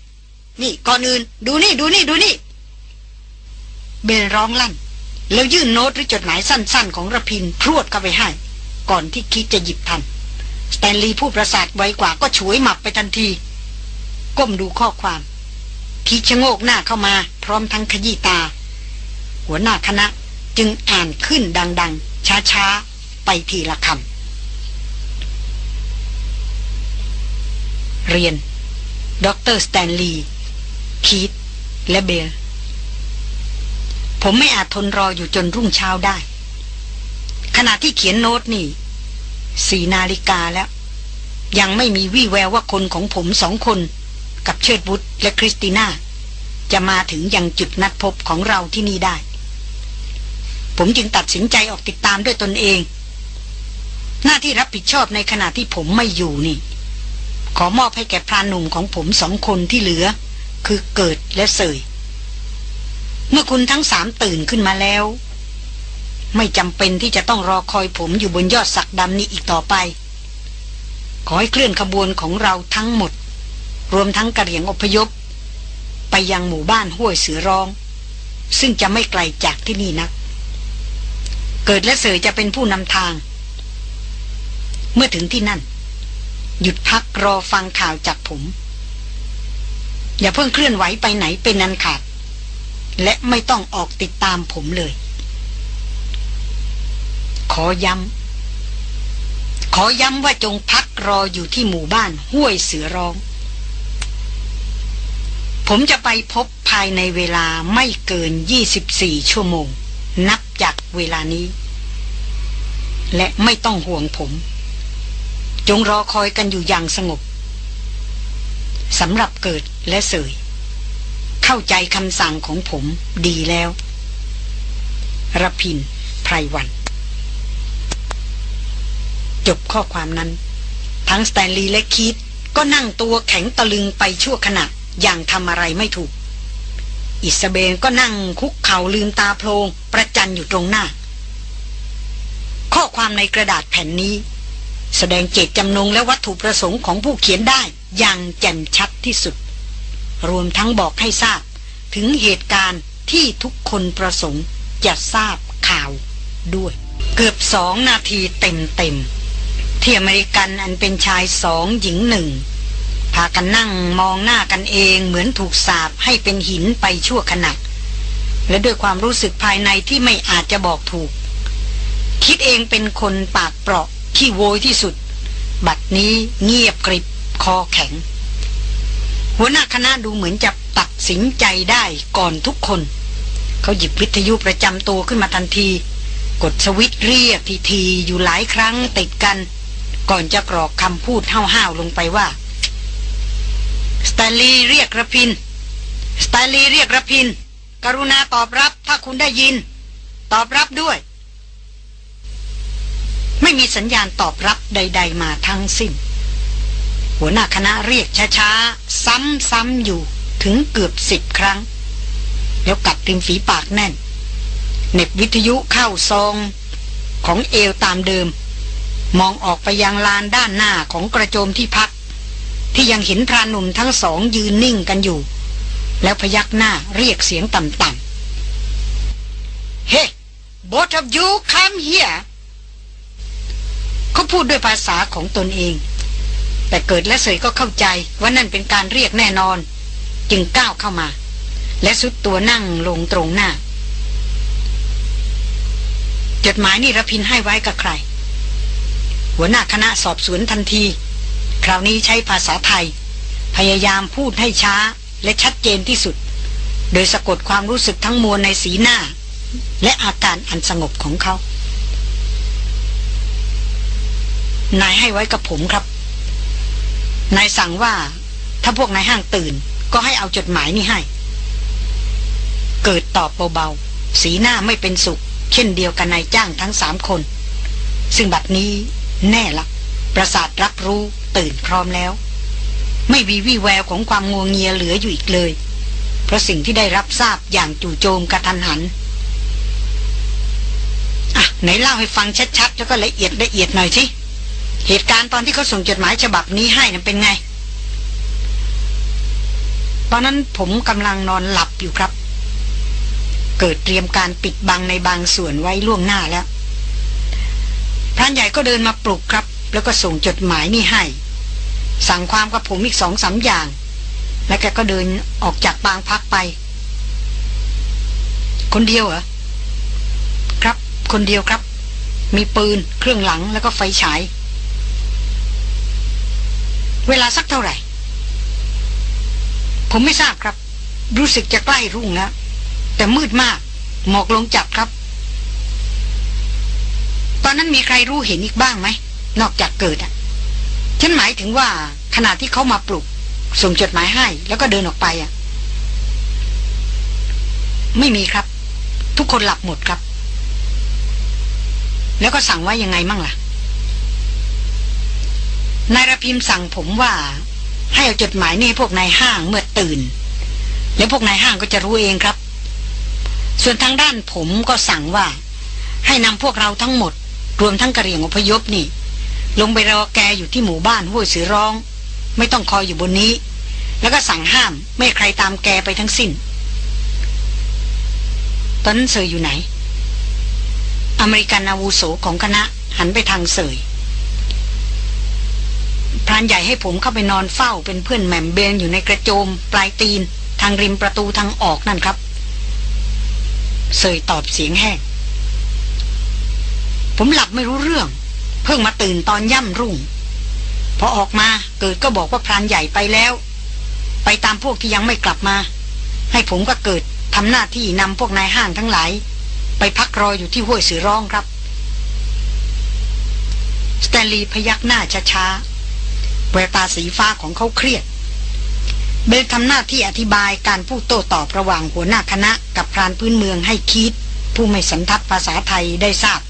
Speaker 1: นี่ก่อนอื่น ดูนี่ดูนี่ดูนี่ เบลร้องลั่น แล้วยื่นโน้ตหรือจดหมายสั้น ๆ ของระพินพรวดเข้าไปให้ ก่อนที่คิดจะหยิบทันสแตนลีย์ผู้ประสาทไวกว่าก็ฉวยหมับไปทันที ก้มดูข้อความ คีธชะโงกหน้าเข้ามา พร้อมทั้งขยี้ตา หัวหน้าคณะจึงอ่านขึ้นดัง ๆ ช้า ๆ ไปทีละคำ เรียน ดรสแตนลีย์คีธและเบล ผมไม่อาจทนรออยู่จนรุ่งเช้าได้ ขณะที่เขียนโน้ตนี่สี่นาฬิกาแล้ว ยังไม่มีวี่แววว่าคนของผมสองคน กับเชิดบุตรและคริสติน่า จะมาถึงยังจุดนัดพบของเราที่นี่ได้ ผมจึงตัดสินใจออกติดตามด้วยตนเอง หน้าที่รับผิดชอบในขณะที่ผมไม่อยู่นี่ ขอมอบให้แก่พรานหนุ่มของผมสองคนที่เหลือ คือเกิดและเสย เมื่อคุณทั้งสามตื่นขึ้นมาแล้ว ไม่จำเป็นที่จะต้องรอคอยผมอยู่บนยอดสักดำนี้อีกต่อไป ขอให้เคลื่อนขบวนของเราทั้งหมด รวมทั้งกระเหรี่ยงอพยพ ไปยังหมู่บ้านห้วยเสือร้อง ซึ่งจะไม่ไกลจากที่นี่นัก เกิดและเสยจะเป็นผู้นำทาง เมื่อถึงที่นั่น หยุดพักรอฟังข่าวจากผม อย่าเพิ่งเคลื่อนไหวไปไหนเป็นนันขาด และไม่ต้องออกติดตามผมเลย ขอย้ำ ขอย้ำว่าจงพักรออยู่ที่หมู่บ้านห้วยเสือร้อง ผมจะไปพบภายในเวลาไม่เกิน 24 ชั่วโมง นับจากเวลานี้ และไม่ต้องห่วงผม จงรอคอยกันอยู่อย่างสงบสำหรับเกิดและเสย เข้าใจคำสั่งของผมดีแล้วรพินไพรวัน จบข้อความนั้น ทั้งสแตนลีย์และคีตก็นั่งตัวแข็งตะลึงไปชั่วขณะอย่างทำอะไรไม่ถูก อิสเบนก็นั่งคุกเข่าลืมตาโพลงประจันอยู่ตรงหน้า ข้อความในกระดาษแผ่นนี้ แสดงเจตจำนงและวัตถุประสงค์ของผู้เขียนได้อย่างแจ่มชัดที่สุด รวมทั้งบอกให้ทราบ ถึงเหตุการณ์ที่ทุกคนประสงค์จะทราบข่าวด้วย เกือบสองนาทีเต็มเต็มที่อเมริกันอันเป็นชายสองหญิงหนึ่งพากันนั่งมองหน้ากันเองเหมือนถูกสาบให้เป็นหินไปชั่วขณะและด้วยความรู้สึกภายในที่ไม่อาจจะบอกถูก คิดเองเป็นคนปากเปราะที่โวยที่สุด บัดนี้เงียบกริบคอแข็ง หัวหน้าคณะดูเหมือนจะตัดสินใจได้ก่อนทุกคน เขาหยิบวิทยุประจำตัวขึ้นมาทันที กดสวิตเรียกทีทีอยู่หลายครั้งติดกัน ก่อนจะกรอกคำพูดห้าวๆลงไปว่าสแตลีเรียกระพินสแตลีเรียกระพิน กรุณาตอบรับถ้าคุณได้ยิน ตอบรับด้วย ไม่มีสัญญาณตอบรับใด ๆ มาทั้งสิ้น หัวหน้าคณะเรียกช้าๆ ซ้ำๆอยู่ถึงเกือบสิบครั้ง แล้วกัดริมฝีปากแน่นเน็บวิทยุเข้าซองของเอวตามเดิม มองออกไปยังลานด้านหน้าของกระโจมที่พัก ที่ยังเห็นพรานหนุ่มทั้งสองยืนนิ่งกันอยู่ แล้วพยักหน้าเรียกเสียงต่ำๆเฮ้ both of you come here เขาพูดด้วยภาษาของตนเอง แต่เกิดและเสยก็เข้าใจว่านั่นเป็นการเรียกแน่นอน จึงก้าวเข้ามา และสุดตัวนั่งลงตรงหน้า จดหมายนี่รพินให้ไว้กับใคร หัวหน้าคณะสอบสวนทันที คราวนี้ใช้ภาษาไทย พยายามพูดให้ช้าและชัดเจนที่สุด โดยสะกดความรู้สึกทั้งมวลในสีหน้า และอาการอันสงบของเขา นายให้ไว้กับผมครับ นายสั่งว่า ถ้าพวกนายห้างตื่น ก็ให้เอาจดหมายนี่ให้ เกิดตอบเบาๆ สีหน้าไม่เป็นสุข เช่นเดียวกันนายจ้างทั้งสามคน ซึ่งบัดนี้แน่ละ ประสาทรับรู้ตื่นพร้อมแล้ว ไม่มีวี่แววของความงวงเงียเหลืออยู่อีกเลย เพราะสิ่งที่ได้รับทราบอย่างจู่โจมกระทันหันอะไหนเล่าให้ฟังชัดๆ แล้วก็ละเอียดละเอียดหน่อยสิ เหตุการณ์ตอนที่เขาส่งจดหมายฉบับนี้ให้นั้นเป็นไง ตอนนั้นผมกำลังนอนหลับอยู่ครับ เกิดเตรียมการปิดบังในบางส่วนไว้ล่วงหน้าแล้วพรานใหญ่ก็เดินมาปลุกครับ แล้วก็ส่งจดหมายนี่ให้ สั่งความกับผมอีกสองสาอย่าง แล้วแกก็เดินออกจากบางพักไป คนเดียวเหรอ ครับ คนเดียวครับ มีปืน เครื่องหลังแล้วก็ไฟฉาย เวลาสักเท่าไหร่ ผมไม่ทราบครับ รู้สึกจะใกล้รุ่งแล้วแต่มืดมาก หมอกลงจับครับ ตอนนั้นมีใครรู้เห็นอีกบ้างไหม นอกจากเกิดอะ ฉันหมายถึงว่าขณะที่เขามาปลุก ส่งจดหมายให้ แล้วก็เดินออกไปอะ ไม่มีครับ ทุกคนหลับหมดครับ แล้วก็สั่งว่ายังไงมั่งล่ะ นายรพิมสั่งผมว่า ให้เอาจดหมายนี่พวกนายห้างเมื่อตื่น แล้วพวกนายห้างก็จะรู้เองครับ ส่วนทางด้านผมก็สั่งว่า ให้นำพวกเราทั้งหมด รวมทั้งกระเหรี่ยงอพยพนี่ ลงไปรอแกอยู่ที่หมู่บ้านห้วยสือร้อง ไม่ต้องคอยอยู่บนนี้ แล้วก็สั่งห้ามไม่ใครตามแกไปทั้งสิ้น ตอนนั้นเสยอยู่ไหน อเมริกันอาวุโสของคณะหันไปทางเสย พรานใหญ่ให้ผมเข้าไปนอนเฝ้าเป็นเพื่อนแหม่มเบนอยู่ในกระโจม ปลายตีน ทางริมประตูทางออกนั่นครับเสยตอบเสียงแห้งผมหลับไม่รู้เรื่อง เพิ่งมาตื่นตอนย่ำรุ่ง พอออกมาเกิดก็บอกว่าพรานใหญ่ไปแล้ว ไปตามพวกที่ยังไม่กลับมา ให้ผมก็เกิดทำหน้าที่นำพวกนายห้างทั้งหลาย ไปพักรออยู่ที่ห้วยสือร้องครับสแตนลีย์พยักหน้าช้าๆ แววตาสีฟ้าของเขาเครียด เบลทำหน้าที่อธิบายการพูดโต้ตอบระหว่างหัวหน้าคณะกับพรานพื้นเมืองให้คิด ผู้ไม่สันทัดภาษาไทยได้ทราบ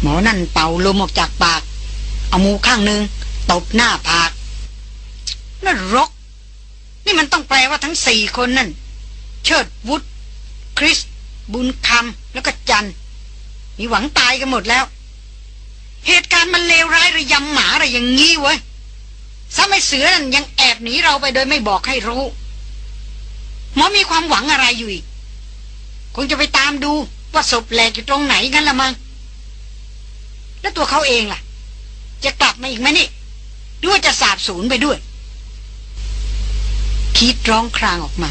Speaker 1: หมอนั่นเป่าลมออกจากปาก เอามือข้างหนึ่งตบหน้าผากนั่นรก นี่มันต้องแปลว่าทั้งสี่คนนั่น เชิดวุฒคริส บุญคำแล้วก็จัน มีหวังตายกันหมดแล้ว เหตุการณ์มันเลวร้ายระยำหมาอะไรอย่างงี้เว้ย ซ้ำไอ้เสือนั่นยังแอบหนีเราไปโดยไม่บอกให้รู้หมอมีความหวังอะไรอยู่อีก คงจะไปตามดูว่าศพแหลกอยู่ตรงไหนกันละมั้งแล้วตัวเขาเองล่ะ จะกลับมาอีกไหมนี่หรือว่าจะสาบสูญไปด้วย คิดร้องครางออกมา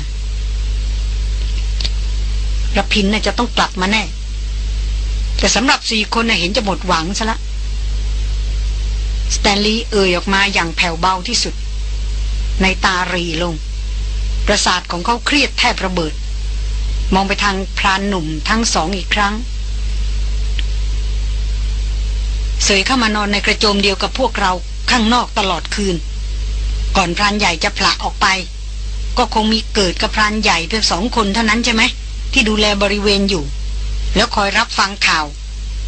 Speaker 1: ระพินน่าจะต้องกลับมาแน่ แต่สำหรับสี่คนน่ะเห็นจะหมดหวังซะละ สแตนลีย์เอ่ยออกมาอย่างแผ่วเบาที่สุด ในตารีลง ประสาทของเขาเครียดแทบระเบิด มองไปทางพรานหนุ่มทั้งสองอีกครั้งเสยเข้ามานอนในกระโจมเดียวกับพวกเราข้างนอกตลอดคืน ก่อนพรานใหญ่จะผละออกไป ก็คงมีเกิดกับพรานใหญ่เพียงสองคนเท่านั้นใช่ไหม ที่ดูแลบริเวณอยู่ แล้วคอยรับฟังข่าว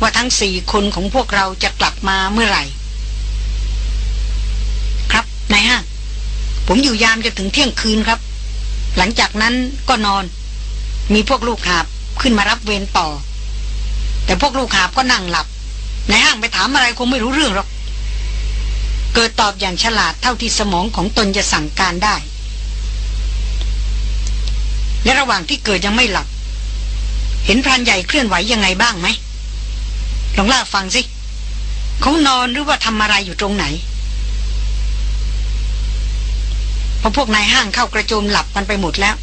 Speaker 1: ว่าทั้งสี่คนของพวกเราจะกลับมาเมื่อไหร่ นายห้างผมอยู่ยามจะถึงเที่ยงคืนครับ หลังจากนั้นก็นอน มีพวกลูกหาบขึ้นมารับเวรต่อ แต่พวกลูกหาบก็นั่งหลับนายห้างไปถามอะไรคงไม่รู้เรื่องหรอก เกิดตอบอย่างฉลาดเท่าที่สมองของตนจะสั่งการได้ และระหว่างที่เกิดยังไม่หลับ เห็นพรานใหญ่เคลื่อนไหวยังไงบ้างไหมลองเล่าฟังสิเขานอนหรือว่าทำอะไรอยู่ตรงไหน พอพวกนายห้างเข้ากระโจมหลับกันไปหมดแล้ว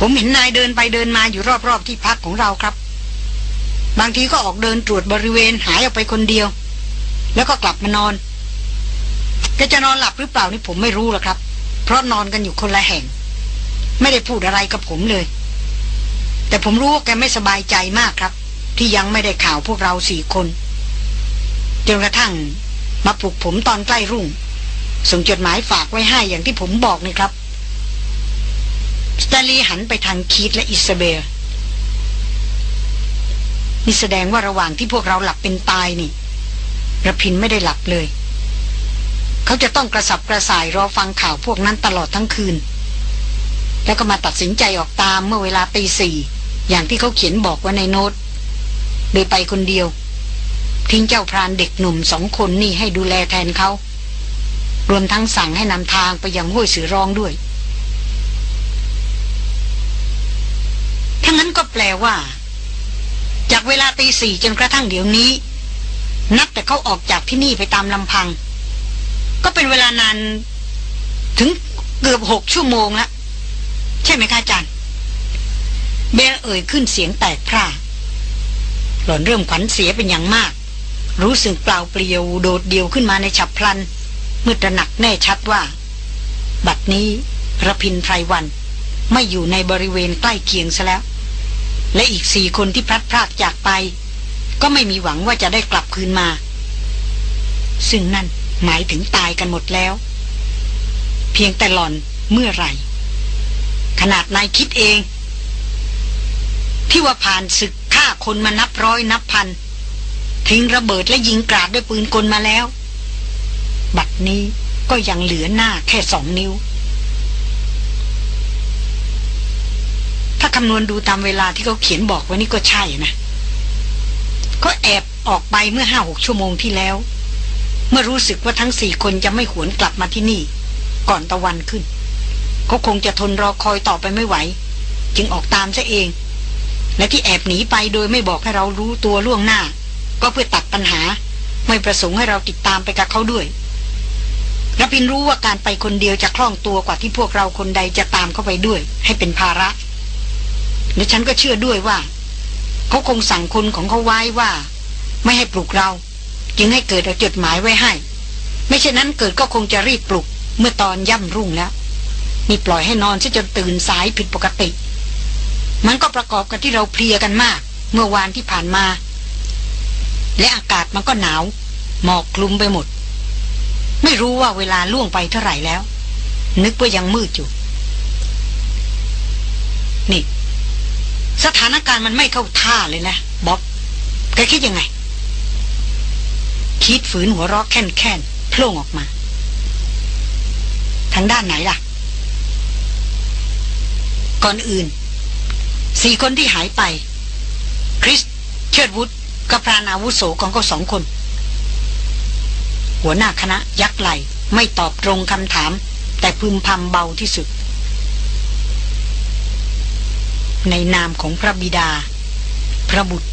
Speaker 1: ผมเห็นนายเดินไปเดินมาอยู่รอบๆที่พักของเราครับ บางทีก็ออกเดินตรวจบริเวณหายออกไปคนเดียว แล้วก็กลับมานอนแกจะนอนหลับหรือเปล่านี่ผมไม่รู้หรอกครับ เพราะนอนกันอยู่คนละแห่ง ไม่ได้พูดอะไรกับผมเลย แต่ผมรู้ว่าแกไม่สบายใจมากครับ ที่ยังไม่ได้ข่าวพวกเราสี่คนจนกระทั่งมาปลุกผมตอนใกล้รุ่ง ส่งจดหมายฝากไว้ให้อย่างที่ผมบอกนี่ครับ สตาลีหันไปทางคีตและอิสเบลนี่แสดงว่าระหว่างที่พวกเราหลับเป็นตายนี่ระพินไม่ได้หลับเลย เขาจะต้องกระสับกระส่ายรอฟังข่าวพวกนั้นตลอดทั้งคืน แล้วก็มาตัดสินใจออกตามเมื่อเวลาตีสี่อย่างที่เขาเขียนบอกไว้ในโน้ต โดยไปคนเดียว ทิ้งเจ้าพรานเด็กหนุ่มสองคนนี่ให้ดูแลแทนเขา รวมทั้งสั่งให้นำทางไปยังห้วยสือร้องด้วยทั้งนั้นก็แปลว่า จากเวลาตีสี่จนกระทั่งเดี๋ยวนี้ นับแต่เขาออกจากที่นี่ไปตามลำพัง ก็เป็นเวลานานถึงเกือบหกชั่วโมงแล้วใช่ไหมคะอาจารย์เบลเอ่ยขึ้นเสียงแตกพร่าหล่อนเริ่มขวัญเสียเป็นอย่างมาก รู้สึกเปล่าเปลี่ยวโดดเดี่ยวขึ้นมาในฉับพลัน เมื่อตระหนักแน่ชัดว่า บัดนี้ระพินไพรวันไม่อยู่ในบริเวณใกล้เคียงซะแล้ว และอีกสี่คนที่พลัดพรากจากไป ก็ไม่มีหวังว่าจะได้กลับคืนมา ซึ่งนั่นหมายถึงตายกันหมดแล้ว เพียงแต่หล่อนเมื่อไหร่ ขนาดนายคิดเอง ที่ว่าผ่านศึกฆ่าคนมานับร้อยนับพันทิ้งระเบิดและยิงกราดด้วยปืนกลมาแล้ว บัดนี้ก็ยังเหลือหน้าแค่สองนิ้ว ถ้าคำนวณดูตามเวลาที่เขาเขียนบอกไว้นี่ก็ใช่นะเขาแอบออกไปเมื่อห้าหกชั่วโมงที่แล้ว เมื่อรู้สึกว่าทั้งสี่คนจะไม่หวนกลับมาที่นี่ ก่อนตะวันขึ้นเขาคงจะทนรอคอยต่อไปไม่ไหว จึงออกตามซะเอง และที่แอบหนีไปโดยไม่บอกให้เรารู้ตัวล่วงหน้า ก็เพื่อตัดปัญหา ไม่ประสงค์ให้เราติดตามไปกับเขาด้วย รพินรู้ว่าการไปคนเดียวจะคล่องตัวกว่าที่พวกเราคนใดจะตามเข้าไปด้วย ให้เป็นภาระ และฉันก็เชื่อด้วยว่า เขาคงสั่งคนของเขาไว้ว่า ไม่ให้ปลุกเรา จึงให้เกิดเอาจดหมายไว้ให้ ไม่เช่นนั้นเกิดก็คงจะรีบปลุก เมื่อตอนย่ำรุ่งแล้วนี่ปล่อยให้นอนซะจนตื่นสายผิดปกติ มันก็ประกอบกับที่เราเพลียกันมาก เมื่อวานที่ผ่านมา และอากาศมันก็หนาว หมอกคลุมไปหมด ไม่รู้ว่าเวลาล่วงไปเท่าไหร่แล้ว นึกว่ายังมืดอยู่ นี่ สถานการณ์มันไม่เข้าท่าเลยนะบ๊อบแกคิดยังไง คิดฝืนหัวเราะแค่นแค่นโผล่ออกมา ทางด้านไหนล่ะ ก่อนอื่น สี่คนที่หายไป คริส เชิดวุฒกับพรานอาวุโสของเขาสองคน หัวหน้าคณะยักไหลไม่ตอบตรงคำถาม แต่พึมพำเบาที่สุด ในนามของพระบิดา พระบุตร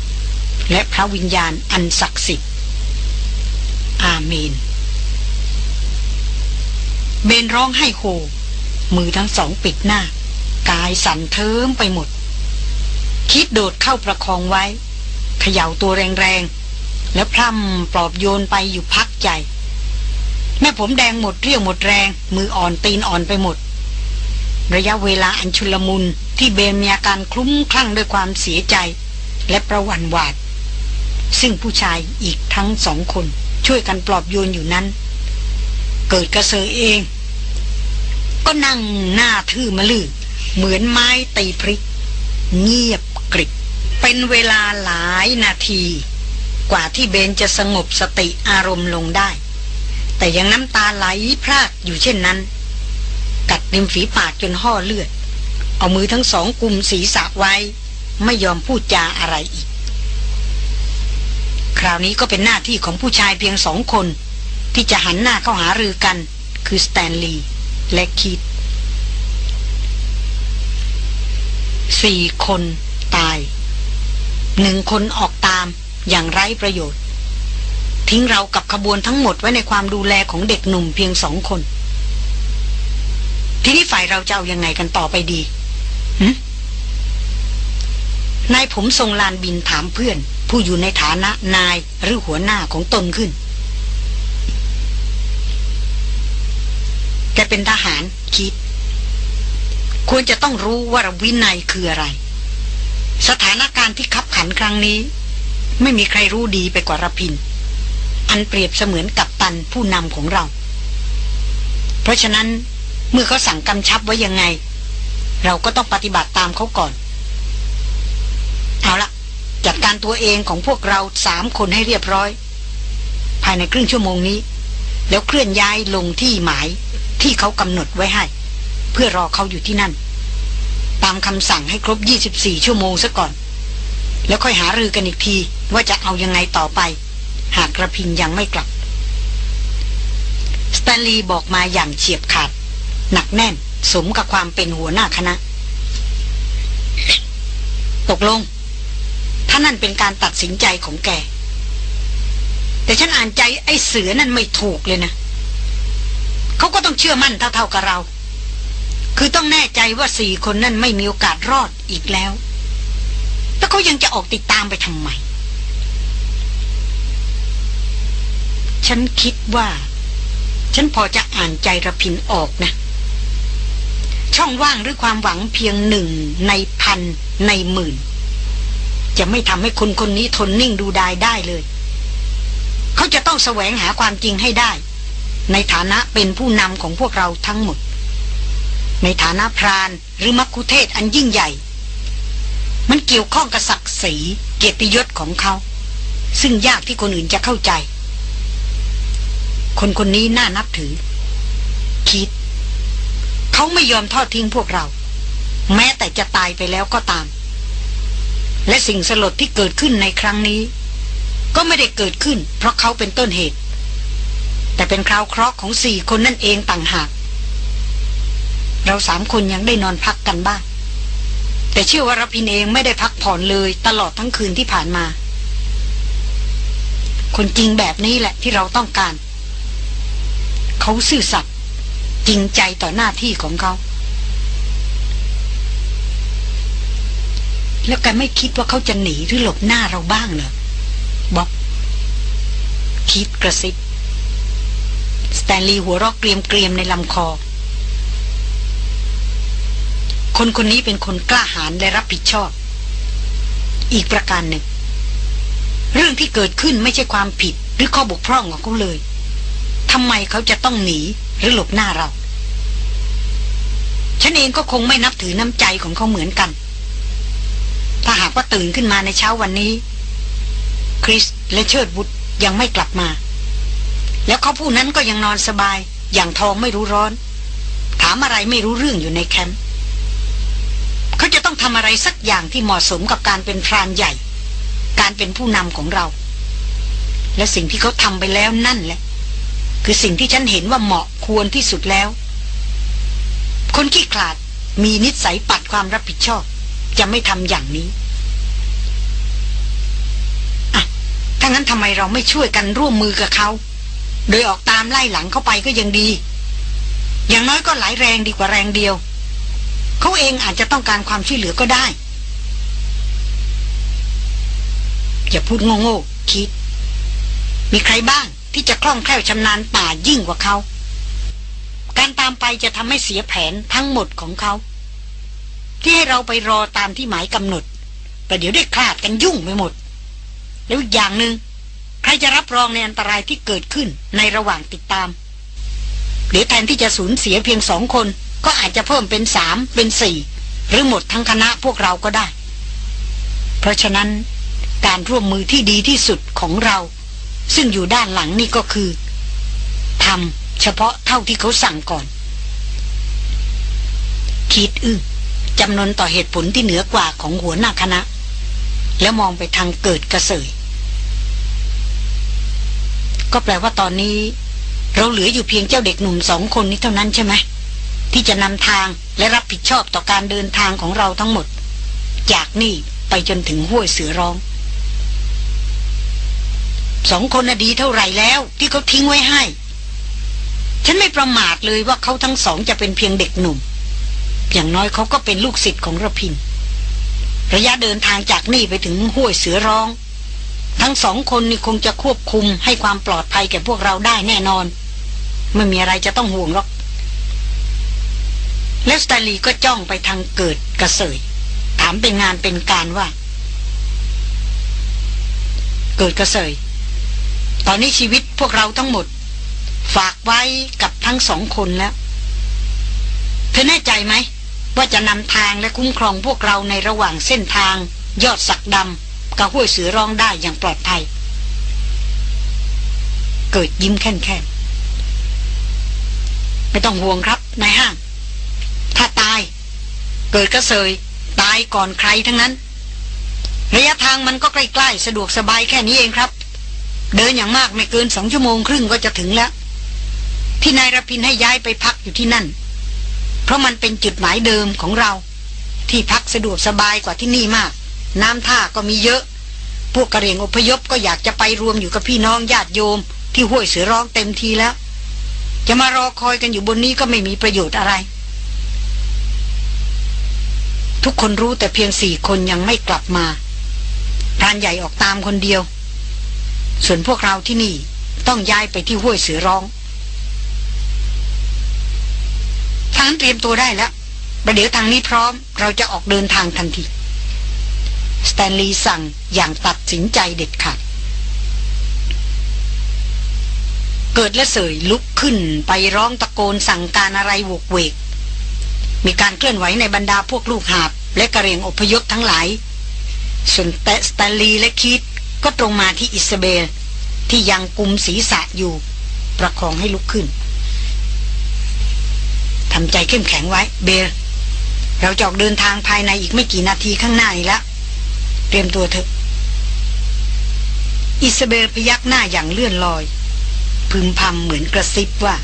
Speaker 1: และพระวิญญาณอันศักดิ์สิทธิ์ อาเมน เบนร้องให้โฮมือทั้งสองปิดหน้า กายสั่นเทิมไปหมด คิดโดดเข้าประคองไว้เขย่าตัวแรงๆ แล้วพร่ำปลอบโยนไปอยู่พักใจ แม่ผมแดงหมดเรี่ยวหมดแรง มืออ่อนตีนอ่อนไปหมด ระยะเวลาอันชุลมุนที่เบนมีอาการคลุ้มคลั่งด้วยความเสียใจ และประวันหวาด ซึ่งผู้ชายอีกทั้งสองคน ช่วยกันปลอบโยนอยู่นั้น เกิดกระเซอเอง ก็นั่งหน้าทื่อมะลือเหมือนไม้ตีพริก เงียบกริบเป็นเวลาหลายนาที กว่าที่เบนจะสงบสติอารมณ์ลงได้ แต่ยังน้ำตาไหลพรากอยู่เช่นนั้น กัดริมฝีปากจนห่อเลือด เอามือทั้งสองกุมศีรษะไว้ ไม่ยอมพูดจาอะไรอีก คราวนี้ก็เป็นหน้าที่ของผู้ชายเพียงสองคน ที่จะหันหน้าเข้าหารือกัน คือสแตนลีย์และคีตสี่คนตายหนึ่งคนออกตามอย่างไร้ประโยชน์ ทิ้งเรากับขบวนทั้งหมดไว้ในความดูแลของเด็กหนุ่มเพียงสองคน ทีนี้ฝ่ายเราจะเอายังไงกันต่อไปดีนายผมทรงลานบินถามเพื่อน ผู้อยู่ในฐานะนายหรือหัวหน้าของตนขึ้น แกเป็นทหารคิด ควรจะต้องรู้ว่าวินัยคืออะไร สถานการณ์ที่ขับขันครั้งนี้ ไม่มีใครรู้ดีไปกว่ารพิน อันเปรียบเสมือนกับตันผู้นำของเรา เพราะฉะนั้นเมื่อเขาสั่งกำชับไว้ยังไง เราก็ต้องปฏิบัติตามเขาก่อน เอาละจัดการตัวเองของพวกเราสามคนให้เรียบร้อย ภายในครึ่งชั่วโมงนี้ แล้วเคลื่อนย้ายลงที่หมายที่เขากำหนดไว้ให้ เพื่อรอเขาอยู่ที่นั่น ตามคำสั่งให้ครบ 24 ชั่วโมงซะก่อน แล้วค่อยหารือกันอีกทีว่าจะเอายังไงต่อไป หากกระพินยังไม่กลับ สแตนลีย์บอกมาอย่างเฉียบขาด หนักแน่นสมกับความเป็นหัวหน้าคณะ ตกลง ถ้านั่นเป็นการตัดสินใจของแก แต่ฉันอ่านใจไอ้เสือนั่นไม่ถูกเลยนะ เขาก็ต้องเชื่อมั่นเท่าๆกับเรา คือต้องแน่ใจว่าสี่คนนั่นไม่มีโอกาสรอดอีกแล้ว แล้วเขายังจะออกติดตามไปทำไม ฉันคิดว่า ฉันพอจะอ่านใจระพินออกนะ ช่องว่างหรือความหวังเพียงหนึ่งในพันในหมื่น จะไม่ทำให้คนคนนี้ทนนิ่งดูดายได้เลย เขาจะต้องแสวงหาความจริงให้ได้ ในฐานะเป็นผู้นำของพวกเราทั้งหมด ในฐานะพรานหรือมักคุเทศอันยิ่งใหญ่ มันเกี่ยวข้องกับศักดิ์ศรีเกียรติยศของเขา ซึ่งยากที่คนอื่นจะเข้าใจ คนคนนี้น่านับถือ คิด เขาไม่ยอมทอดทิ้งพวกเรา แม้แต่จะตายไปแล้วก็ตาม และสิ่งสลดที่เกิดขึ้นในครั้งนี้ ก็ไม่ได้เกิดขึ้น เพราะเขาเป็นต้นเหตุ แต่เป็นคราวเคราะห์ของสี่คนนั่นเองต่างหาก เราสามคนยังได้นอนพักกันบ้าง แต่เชื่อว่ารพินเองไม่ได้พักผ่อนเลยตลอดทั้งคืนที่ผ่านมา คนจริงแบบนี้แหละที่เราต้องการ เขาซื่อสัตย์จริงใจต่อหน้าที่ของเขา แล้วแกไม่คิดว่าเขาจะหนีหรือหลบหน้าเราบ้างเหรอบ๊อบคิดกระซิบสแตนลีย์หัวรอกเกรียมเกรียมในลำคอ คนคนนี้เป็นคนกล้าหาญและรับผิดชอบ อีกประการหนึ่ง เรื่องที่เกิดขึ้นไม่ใช่ความผิดหรือข้อบกพร่องของเขาเลย ทำไมเขาจะต้องหนีหรือหลบหน้าเรา ฉันเองก็คงไม่นับถือน้ำใจของเขาเหมือนกัน ถ้าหากว่าตื่นขึ้นมาในเช้าวันนี้ คริสและเชิดบุตรยังไม่กลับมา แล้วเขาผู้นั้นก็ยังนอนสบาย อย่างทองไม่รู้ร้อน ถามอะไรไม่รู้เรื่องอยู่ในแคมป์เขาจะต้องทำอะไรสักอย่างที่เหมาะสมกับการเป็นพรานใหญ่ การเป็นผู้นำของเรา และสิ่งที่เขาทำไปแล้วนั่นแหละ คือสิ่งที่ฉันเห็นว่าเหมาะควรที่สุดแล้ว คนขี้ขลาดมีนิสัยปัดความรับผิดชอบ จะไม่ทำอย่างนี้อะถ้างั้นทำไมเราไม่ช่วยกันร่วมมือกับเขา โดยออกตามไล่หลังเข้าไปก็ยังดี อย่างน้อยก็หลายแรงดีกว่าแรงเดียว เขาเองอาจจะต้องการความช่วยเหลือก็ได้ อย่าพูดโง่ๆคิด มีใครบ้าง ที่จะคล่องแคล่วชำนาญป่ายิ่งกว่าเขา การตามไปจะทำให้เสียแผนทั้งหมดของเขา ที่ให้เราไปรอตามที่หมายกำหนดแต่เดี๋ยวได้คลาดกันยุ่งไปหมด แล้วอย่างหนึง่งใครจะรับรองในอันตรายที่เกิดขึ้นในระหว่างติดตามเดี๋ยวแทนที่จะสูญเสียเพียงสองคน ก็อาจจะเพิ่มเป็นสามเป็นสี่หรือหมดทั้งคณะพวกเราก็ได้ เพราะฉะนั้นการร่วมมือที่ดีที่สุดของเรา ซึ่งอยู่ด้านหลังนี่ก็คือทำเฉพาะเท่าที่เขาสั่งก่อน คิดอึ้งจำนวนต่อเหตุผลที่เหนือกว่าของหัวหน้าคณะ แล้วมองไปทางเกิดกระเสย ก็แปลว่าตอนนี้ เราเหลืออยู่เพียงเจ้าเด็กหนุ่มสองคนนี้เท่านั้นใช่ไหม ที่จะนำทางและรับผิดชอบต่อการเดินทางของเราทั้งหมด จากนี่ไปจนถึงห้วยเสือร้อง สองคนน่ะดีเท่าไหร่แล้ว ที่เขาทิ้งไว้ให้ ฉันไม่ประมาทเลยว่าเขาทั้งสองจะเป็นเพียงเด็กหนุ่ม อย่างน้อยเขาก็เป็นลูกศิษย์ของระพิน ระยะเดินทางจากนี่ไปถึงห้วยเสือร้อง ทั้งสองคนนี่คงจะควบคุมให้ความปลอดภัยแก่พวกเราได้แน่นอน ไม่มีอะไรจะต้องห่วงหรอกแล้วสตาลีก็จ้องไปทางเกิดกระเสย ถามเป็นงานเป็นการว่า เกิดกระเสย ตอนนี้ชีวิตพวกเราทั้งหมด ฝากไว้กับทั้งสองคนแล้ว เธอแน่ใจไหม ว่าจะนำทางและคุ้มครองพวกเราในระหว่างเส้นทาง ยอดสักดำกับห้วยเสือร้องได้อย่างปลอดภัย เกิดยิ้มแค่นแค่ไม่ต้องห่วงครับนายห้าง ถ้าตาย เกิดกระเซยตายก่อนใครทั้งนั้น ระยะทางมันก็ใกล้ๆ สะดวกสบายแค่นี้เองครับ เดินอย่างมากไม่เกินสองชั่วโมงครึ่งก็จะถึงแล้ว ที่นายรพินให้ย้ายไปพักอยู่ที่นั่น เพราะมันเป็นจุดหมายเดิมของเรา ที่พักสะดวกสบายกว่าที่นี่มาก น้ำท่าก็มีเยอะ พวกกระเหรี่ยงอพยพก็อยากจะไปรวมอยู่กับพี่น้องญาติโยม ที่ห้วยเสือร้องเต็มทีแล้ว จะมารอคอยกันอยู่บนนี้ก็ไม่มีประโยชน์อะไร ทุกคนรู้แต่เพียงสี่คนยังไม่กลับมาพรานใหญ่ออกตามคนเดียว ส่วนพวกเราที่นี่ต้องย้ายไปที่ห้วยเสือร้องทางนั้นเตรียมตัวได้แล้วประเดี๋ยวทางนี้พร้อม เราจะออกเดินทางทันที สแตนลีย์สั่งอย่างตัดสินใจเด็ดขาด เกิดและเสยลุกขึ้นไปร้องตะโกนสั่งการอะไรโหวกเหวก มีการเคลื่อนไหวในบรรดาพวกลูกหาบ และกะเหรี่ยงอพยพทั้งหลาย ส่วนแต่สแตนลีย์และคีธ ก็ตรงมาที่อิซาเบล ที่ยังกุมศีรษะอยู่ ประคองให้ลุกขึ้นทำใจเข้มแข็งไว้ เบลเราจะออกเดินทางภายในอีกไม่กี่นาทีข้างหน้าอีกแล้วเตรียมตัวเถอะ อิสเบลพยักหน้าอย่างเลื่อนลอย พึมพำเหมือนกระซิบว่า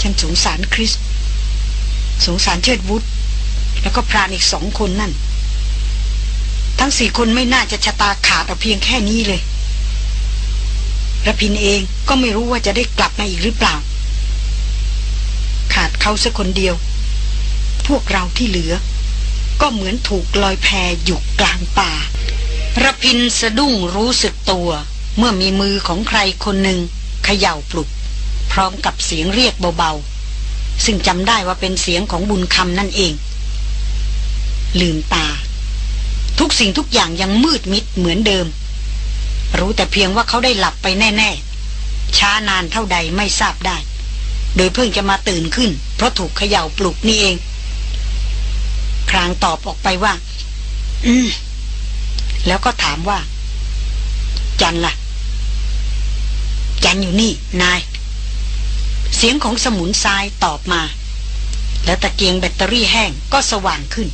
Speaker 1: ฉันสงสารคริส สงสารเชิดวุฒแล้วก็พรานอีกสองคนนั่น ทั้งสี่คนไม่น่าจะชะตาขาดเอาเพียงแค่นี้เลยระพินเองก็ไม่รู้ว่าจะได้กลับมาอีกหรือเปล่า ขาดเขาสักคนเดียว พวกเราที่เหลือ ก็เหมือนถูกลอยแพอยู่กลางป่าระพินสะดุ้งรู้สึกตัว เมื่อมีมือของใครคนหนึ่งเขย่าปลุก พร้อมกับเสียงเรียกเบาๆ ซึ่งจำได้ว่าเป็นเสียงของบุญคำนั่นเอง ลืมตา ทุกสิ่งทุกอย่างยังมืดมิดเหมือนเดิม รู้แต่เพียงว่าเขาได้หลับไปแน่ ๆ ช้านานเท่าใดไม่ทราบได้ โดยเพิ่งจะมาตื่นขึ้น เพราะถูกเขย่าปลุกนี่เอง ครางตอบออกไปว่า อืม แล้วก็ถามว่า จันละ่ะ จันอยู่นี่ นาย เสียงของสมุนทรายตอบมา แล้วตะเกียงแบตเตอรี่แห้งก็สว่างขึ้น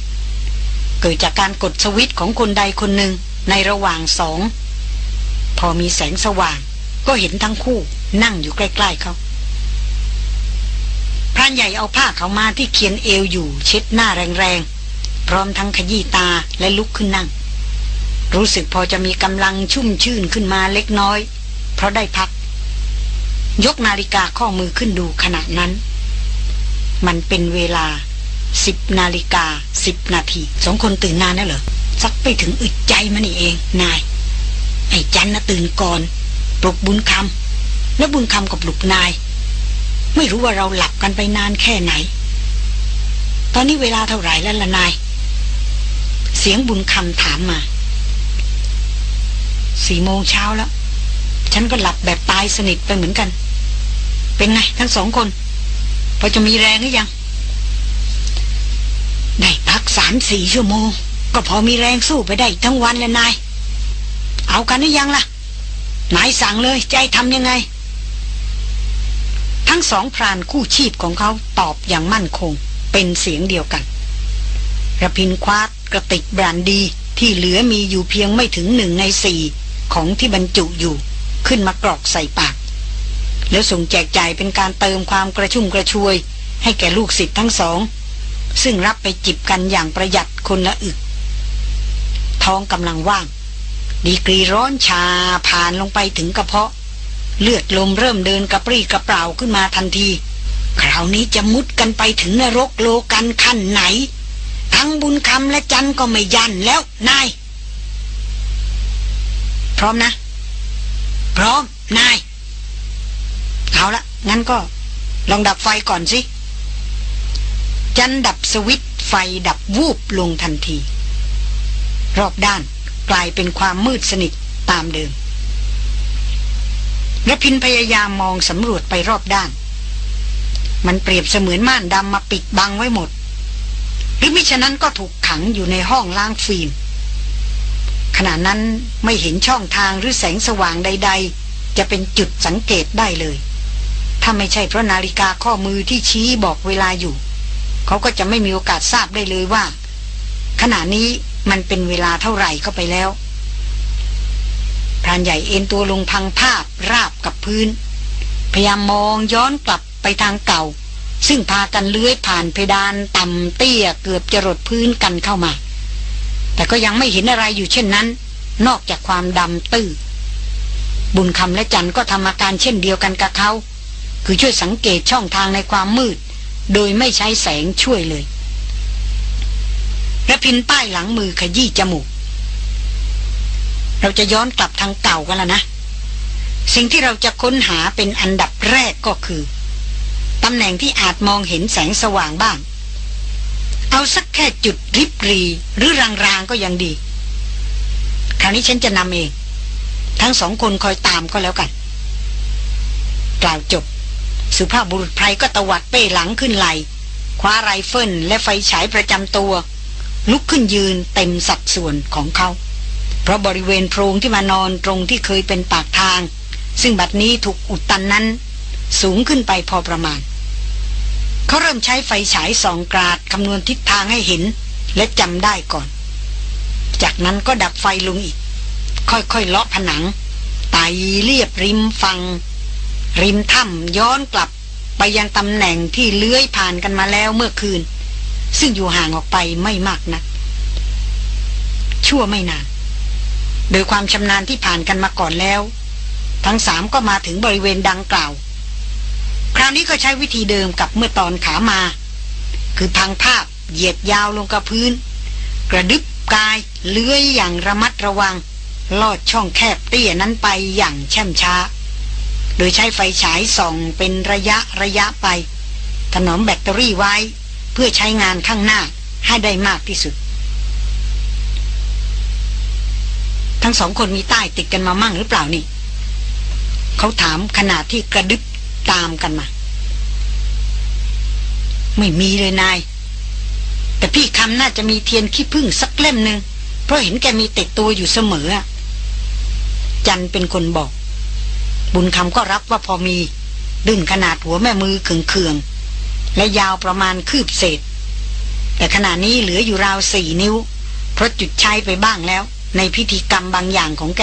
Speaker 1: เกิดจากการกดสวิตช์ของคนใดคนหนึ่งในระหว่างสอง พอมีแสงสว่าง ก็เห็นทั้งคู่นั่งอยู่ใกล้ ๆเขาพรานใหญ่เอาผ้าเขามาที่เขียนเอวอยู่เช็ดหน้าแรงๆ พร้อมทั้งขยี้ตาและลุกขึ้นนั่ง รู้สึกพอจะมีกำลังชุ่มชื่นขึ้นมาเล็กน้อย เพราะได้พัก ยกนาฬิกาข้อมือขึ้นดูขณะนั้น มันเป็นเวลา สิบนาฬิกาสิบนาทีสองคนตื่นนานแล้วเหรอสักไปถึงอึดใจมันนี่เอง นาย ไอ้จันนะตื่นก่อนปลุกบุญคำแล้วบุญคำกับปลุกนาย ไม่รู้ว่าเราหลับกันไปนานแค่ไหน ตอนนี้เวลาเท่าไหร่แล้วล่ะนาย เสียงบุญคำถามมาสี่โมงเช้าแล้ว ฉันก็หลับแบบตายสนิทไปเหมือนกัน เป็นไงทั้งสองคน พอจะมีแรงหรือยังักสามสี่ชั่วโมง ก็พอมีแรงสู้ไปได้ทั้งวันแล้วนาย เอากันหรือยังล่ะ นายสั่งเลยใจทำยังไง ทั้งสองพรานคู่ชีพของเขาตอบอย่างมั่นคง เป็นเสียงเดียวกันกระพินคว้ากระติกบรนดีที่เหลือมีอยู่เพียงไม่ถึงหนึ่งในสี่ของที่บรรจุอยู่ ขึ้นมากรอกใส่ปาก แล้วส่งแจกจ่ายเป็นการเติมความกระชุ่มกระชวย ให้แก่ลูกศิษย์ทั้งสอง ซึ่งรับไปจิบกันอย่างประหยัดคนละอึก ท้องกำลังว่าง ดีกรีร้อนชาผ่านลงไปถึงกระเพาะ เลือดลมเริ่มเดินกระปรี้กระเปร่าขึ้นมาทันที คราวนี้จะมุดกันไปถึงนรกโลกันขั้นไหน ทั้งบุญคำและจันก็ไม่ยันแล้วนาย พร้อมนะ พร้อมนาย เอาละงั้นก็ลองดับไฟก่อนสิ จันดับสวิตไฟดับวูบลงทันที รอบด้านกลายเป็นความมืดสนิทตามเดิมและพินพยายามมองสำรวจไปรอบด้าน มันเปรียบเสมือนม่านดำมาปิดบังไว้หมด หรือมิฉะนั้นก็ถูกขังอยู่ในห้องล้างฟิล์มขณะนั้นไม่เห็นช่องทางหรือแสงสว่างใด ๆ จะเป็นจุดสังเกตได้เลย ถ้าไม่ใช่เพราะนาฬิกาข้อมือที่ชี้บอกเวลาอยู่ เขาก็จะไม่มีโอกาสทราบได้เลยว่า ขณะนี้มันเป็นเวลาเท่าไหร่เข้าไปแล้วพรานใหญ่เอ็นตัวลงพังภาพราบกับพื้น พยายามมองย้อนกลับไปทางเก่า ซึ่งพากันเลื้อยผ่านเพดานต่ำเตี้ยเกือบจะรดพื้นกันเข้ามา แต่ก็ยังไม่เห็นอะไรอยู่เช่นนั้น นอกจากความดำตื้อบุญคำและจันก็ทำอาการเช่นเดียวกันกับเขา คือช่วยสังเกตช่องทางในความมืด โดยไม่ใช้แสงช่วยเลยระพินป้ายหลังมือขยี้จมูก เราจะย้อนกลับทางเก่ากันแล้วนะ สิ่งที่เราจะค้นหาเป็นอันดับแรกก็คือตำแหน่งที่อาจมองเห็นแสงสว่างบ้าง เอาสักแค่จุดริบรีหรือรางๆก็ยังดี คราวนี้ฉันจะนำเอง ทั้งสองคนคอยตามก็แล้วกัน กล่าวจบ สุภาพบุรุษไพรก็ตวัดเป้หลังขึ้นไหลคว้าไรเฟิลและไฟฉายประจำตัว ลุกขึ้นยืนเต็มสัดส่วนของเขา เพราะบริเวณโพรงที่มานอนตรงที่เคยเป็นปากทาง ซึ่งบัดนี้ถูกอุดตันนั้น สูงขึ้นไปพอประมาณ เขาเริ่มใช้ไฟฉายส่องกราดคำนวณทิศทางให้เห็นและจำได้ก่อน จากนั้นก็ดับไฟลงอีก ค่อยๆเลาะผนังไต่เลียบริมฝั่ง ริมถ้ำย้อนกลับไปยังตำแหน่งที่เลื้อยผ่านกันมาแล้วเมื่อคืน ซึ่งอยู่ห่างออกไปไม่มากนะัก ชั่วไม่นาน โดยความชำนาญที่ผ่านกันมาก่อนแล้ว ทั้งสามก็มาถึงบริเวณดังกล่าว คราวนี้ก็ใช้วิธีเดิมกับเมื่อตอนขามา คือพังภาพเหยียดยาวลงกับพื้น กระดึบกายเลื้อยอย่างระมัดระวัง ลอดช่องแคบเตี้ยนั้นไปอย่างแช่มช้า โดยใช้ไฟฉายส่องเป็นระยะระยะไป ถนอมแบตเตอรี่ไว้ เพื่อใช้งานข้างหน้าให้ได้มากที่สุด ทั้งสองคนมีใต้ติดกันมามั่งหรือเปล่านี่ เขาถามขณะที่กระดึบตามกันมา ไม่มีเลยนาย แต่พี่คำน่าจะมีเทียนขี้ผึ้งสักเล่มหนึ่งเพราะเห็นแกมีติดตัวอยู่เสมอจันเป็นคนบอก บุญคำก็รับว่าพอมี ดึงขนาดหัวแม่มือเคืองๆและยาวประมาณคืบเศษ แต่ขณะนี้เหลืออยู่ราวสี่นิ้ว เพราะจุดใช้ไปบ้างแล้ว ในพิธีกรรมบางอย่างของแก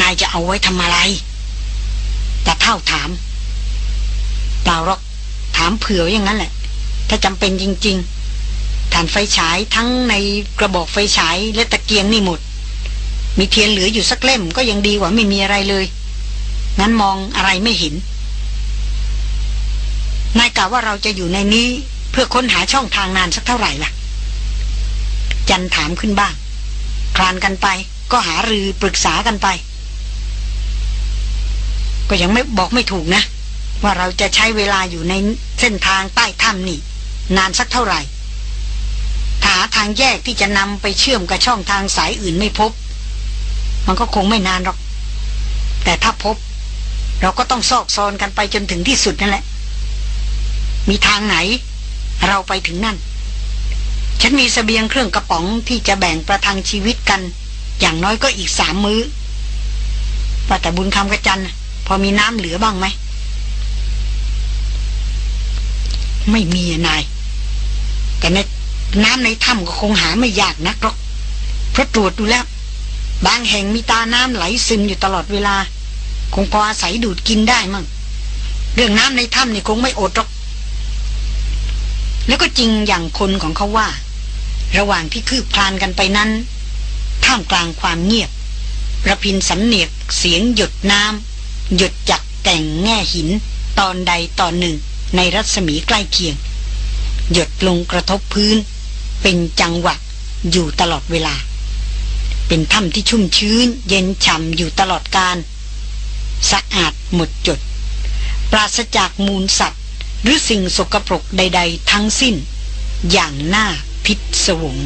Speaker 1: นายจะเอาไว้ทำอะไร แต่เท่าถาม เปล่าหรอกถามเผื่ออย่างนั้นแหละ ถ้าจำเป็นจริง ๆฐานไฟฉายทั้งในกระบอกไฟฉายและตะเกียงนี่หมด มีเทียนเหลืออยู่สักเล่มก็ยังดีกว่าไม่มีอะไรเลย งั้นมองอะไรไม่เห็น นายกล่าวว่าเราจะอยู่ในนี้เพื่อค้นหาช่องทางนานสักเท่าไหร่ล่ะ จันถามขึ้นบ้าง คลานกันไป ก็หารือปรึกษากันไป ก็ยังไม่บอกไม่ถูกนะ ว่าเราจะใช้เวลาอยู่ในเส้นทางใต้ถ้ำนี่ นานสักเท่าไหร่หาทางแยกที่จะนำไปเชื่อมกับช่องทางสายอื่นไม่พบ มันก็คงไม่นานหรอก แต่ถ้าพบ เราก็ต้องซอกซอนกันไปจนถึงที่สุดนั่นแหละ มีทางไหน เราไปถึงนั่น ฉันมีสเสบียงเครื่องกระป๋องที่จะแบ่งประทังชีวิตกัน อย่างน้อยก็อีกสามมือ้อว่าแต่บุญคำกระจันพอมีน้ำเหลือบ้างไหม ไม่มีนาย แต่ในน้ำในถ้ำก็คงหาไม่ยากนักหรอกเพราะตรวจดูแล้ว บางแห่งมีตาน้ำไหลซึมอยู่ตลอดเวลา คงพออาศัยดูดกินได้มั่ง เรื่องน้ำในถ้ำนี่คงไม่อดหรอก แล้วก็จริงอย่างคนของเขาว่า ระหว่างที่คืบคลานกันไปนั้น ท่ามกลางความเงียบระพินสำเนียกเสียงหยดน้ำหยดจากแก่งแง่หิน ตอนใดตอนหนึ่ง ในรัศมีใกล้เคียง หยดลงกระทบพื้น เป็นจังหวะอยู่ตลอดเวลา เป็นถ้ำที่ชุ่มชื้น เย็นฉ่ำอยู่ตลอดการสะอาดหมดจด ปราศจากมูลสัตว์ หรือสิ่งสกปรกใด ๆ ทั้งสิ้น อย่างน่าพิศวง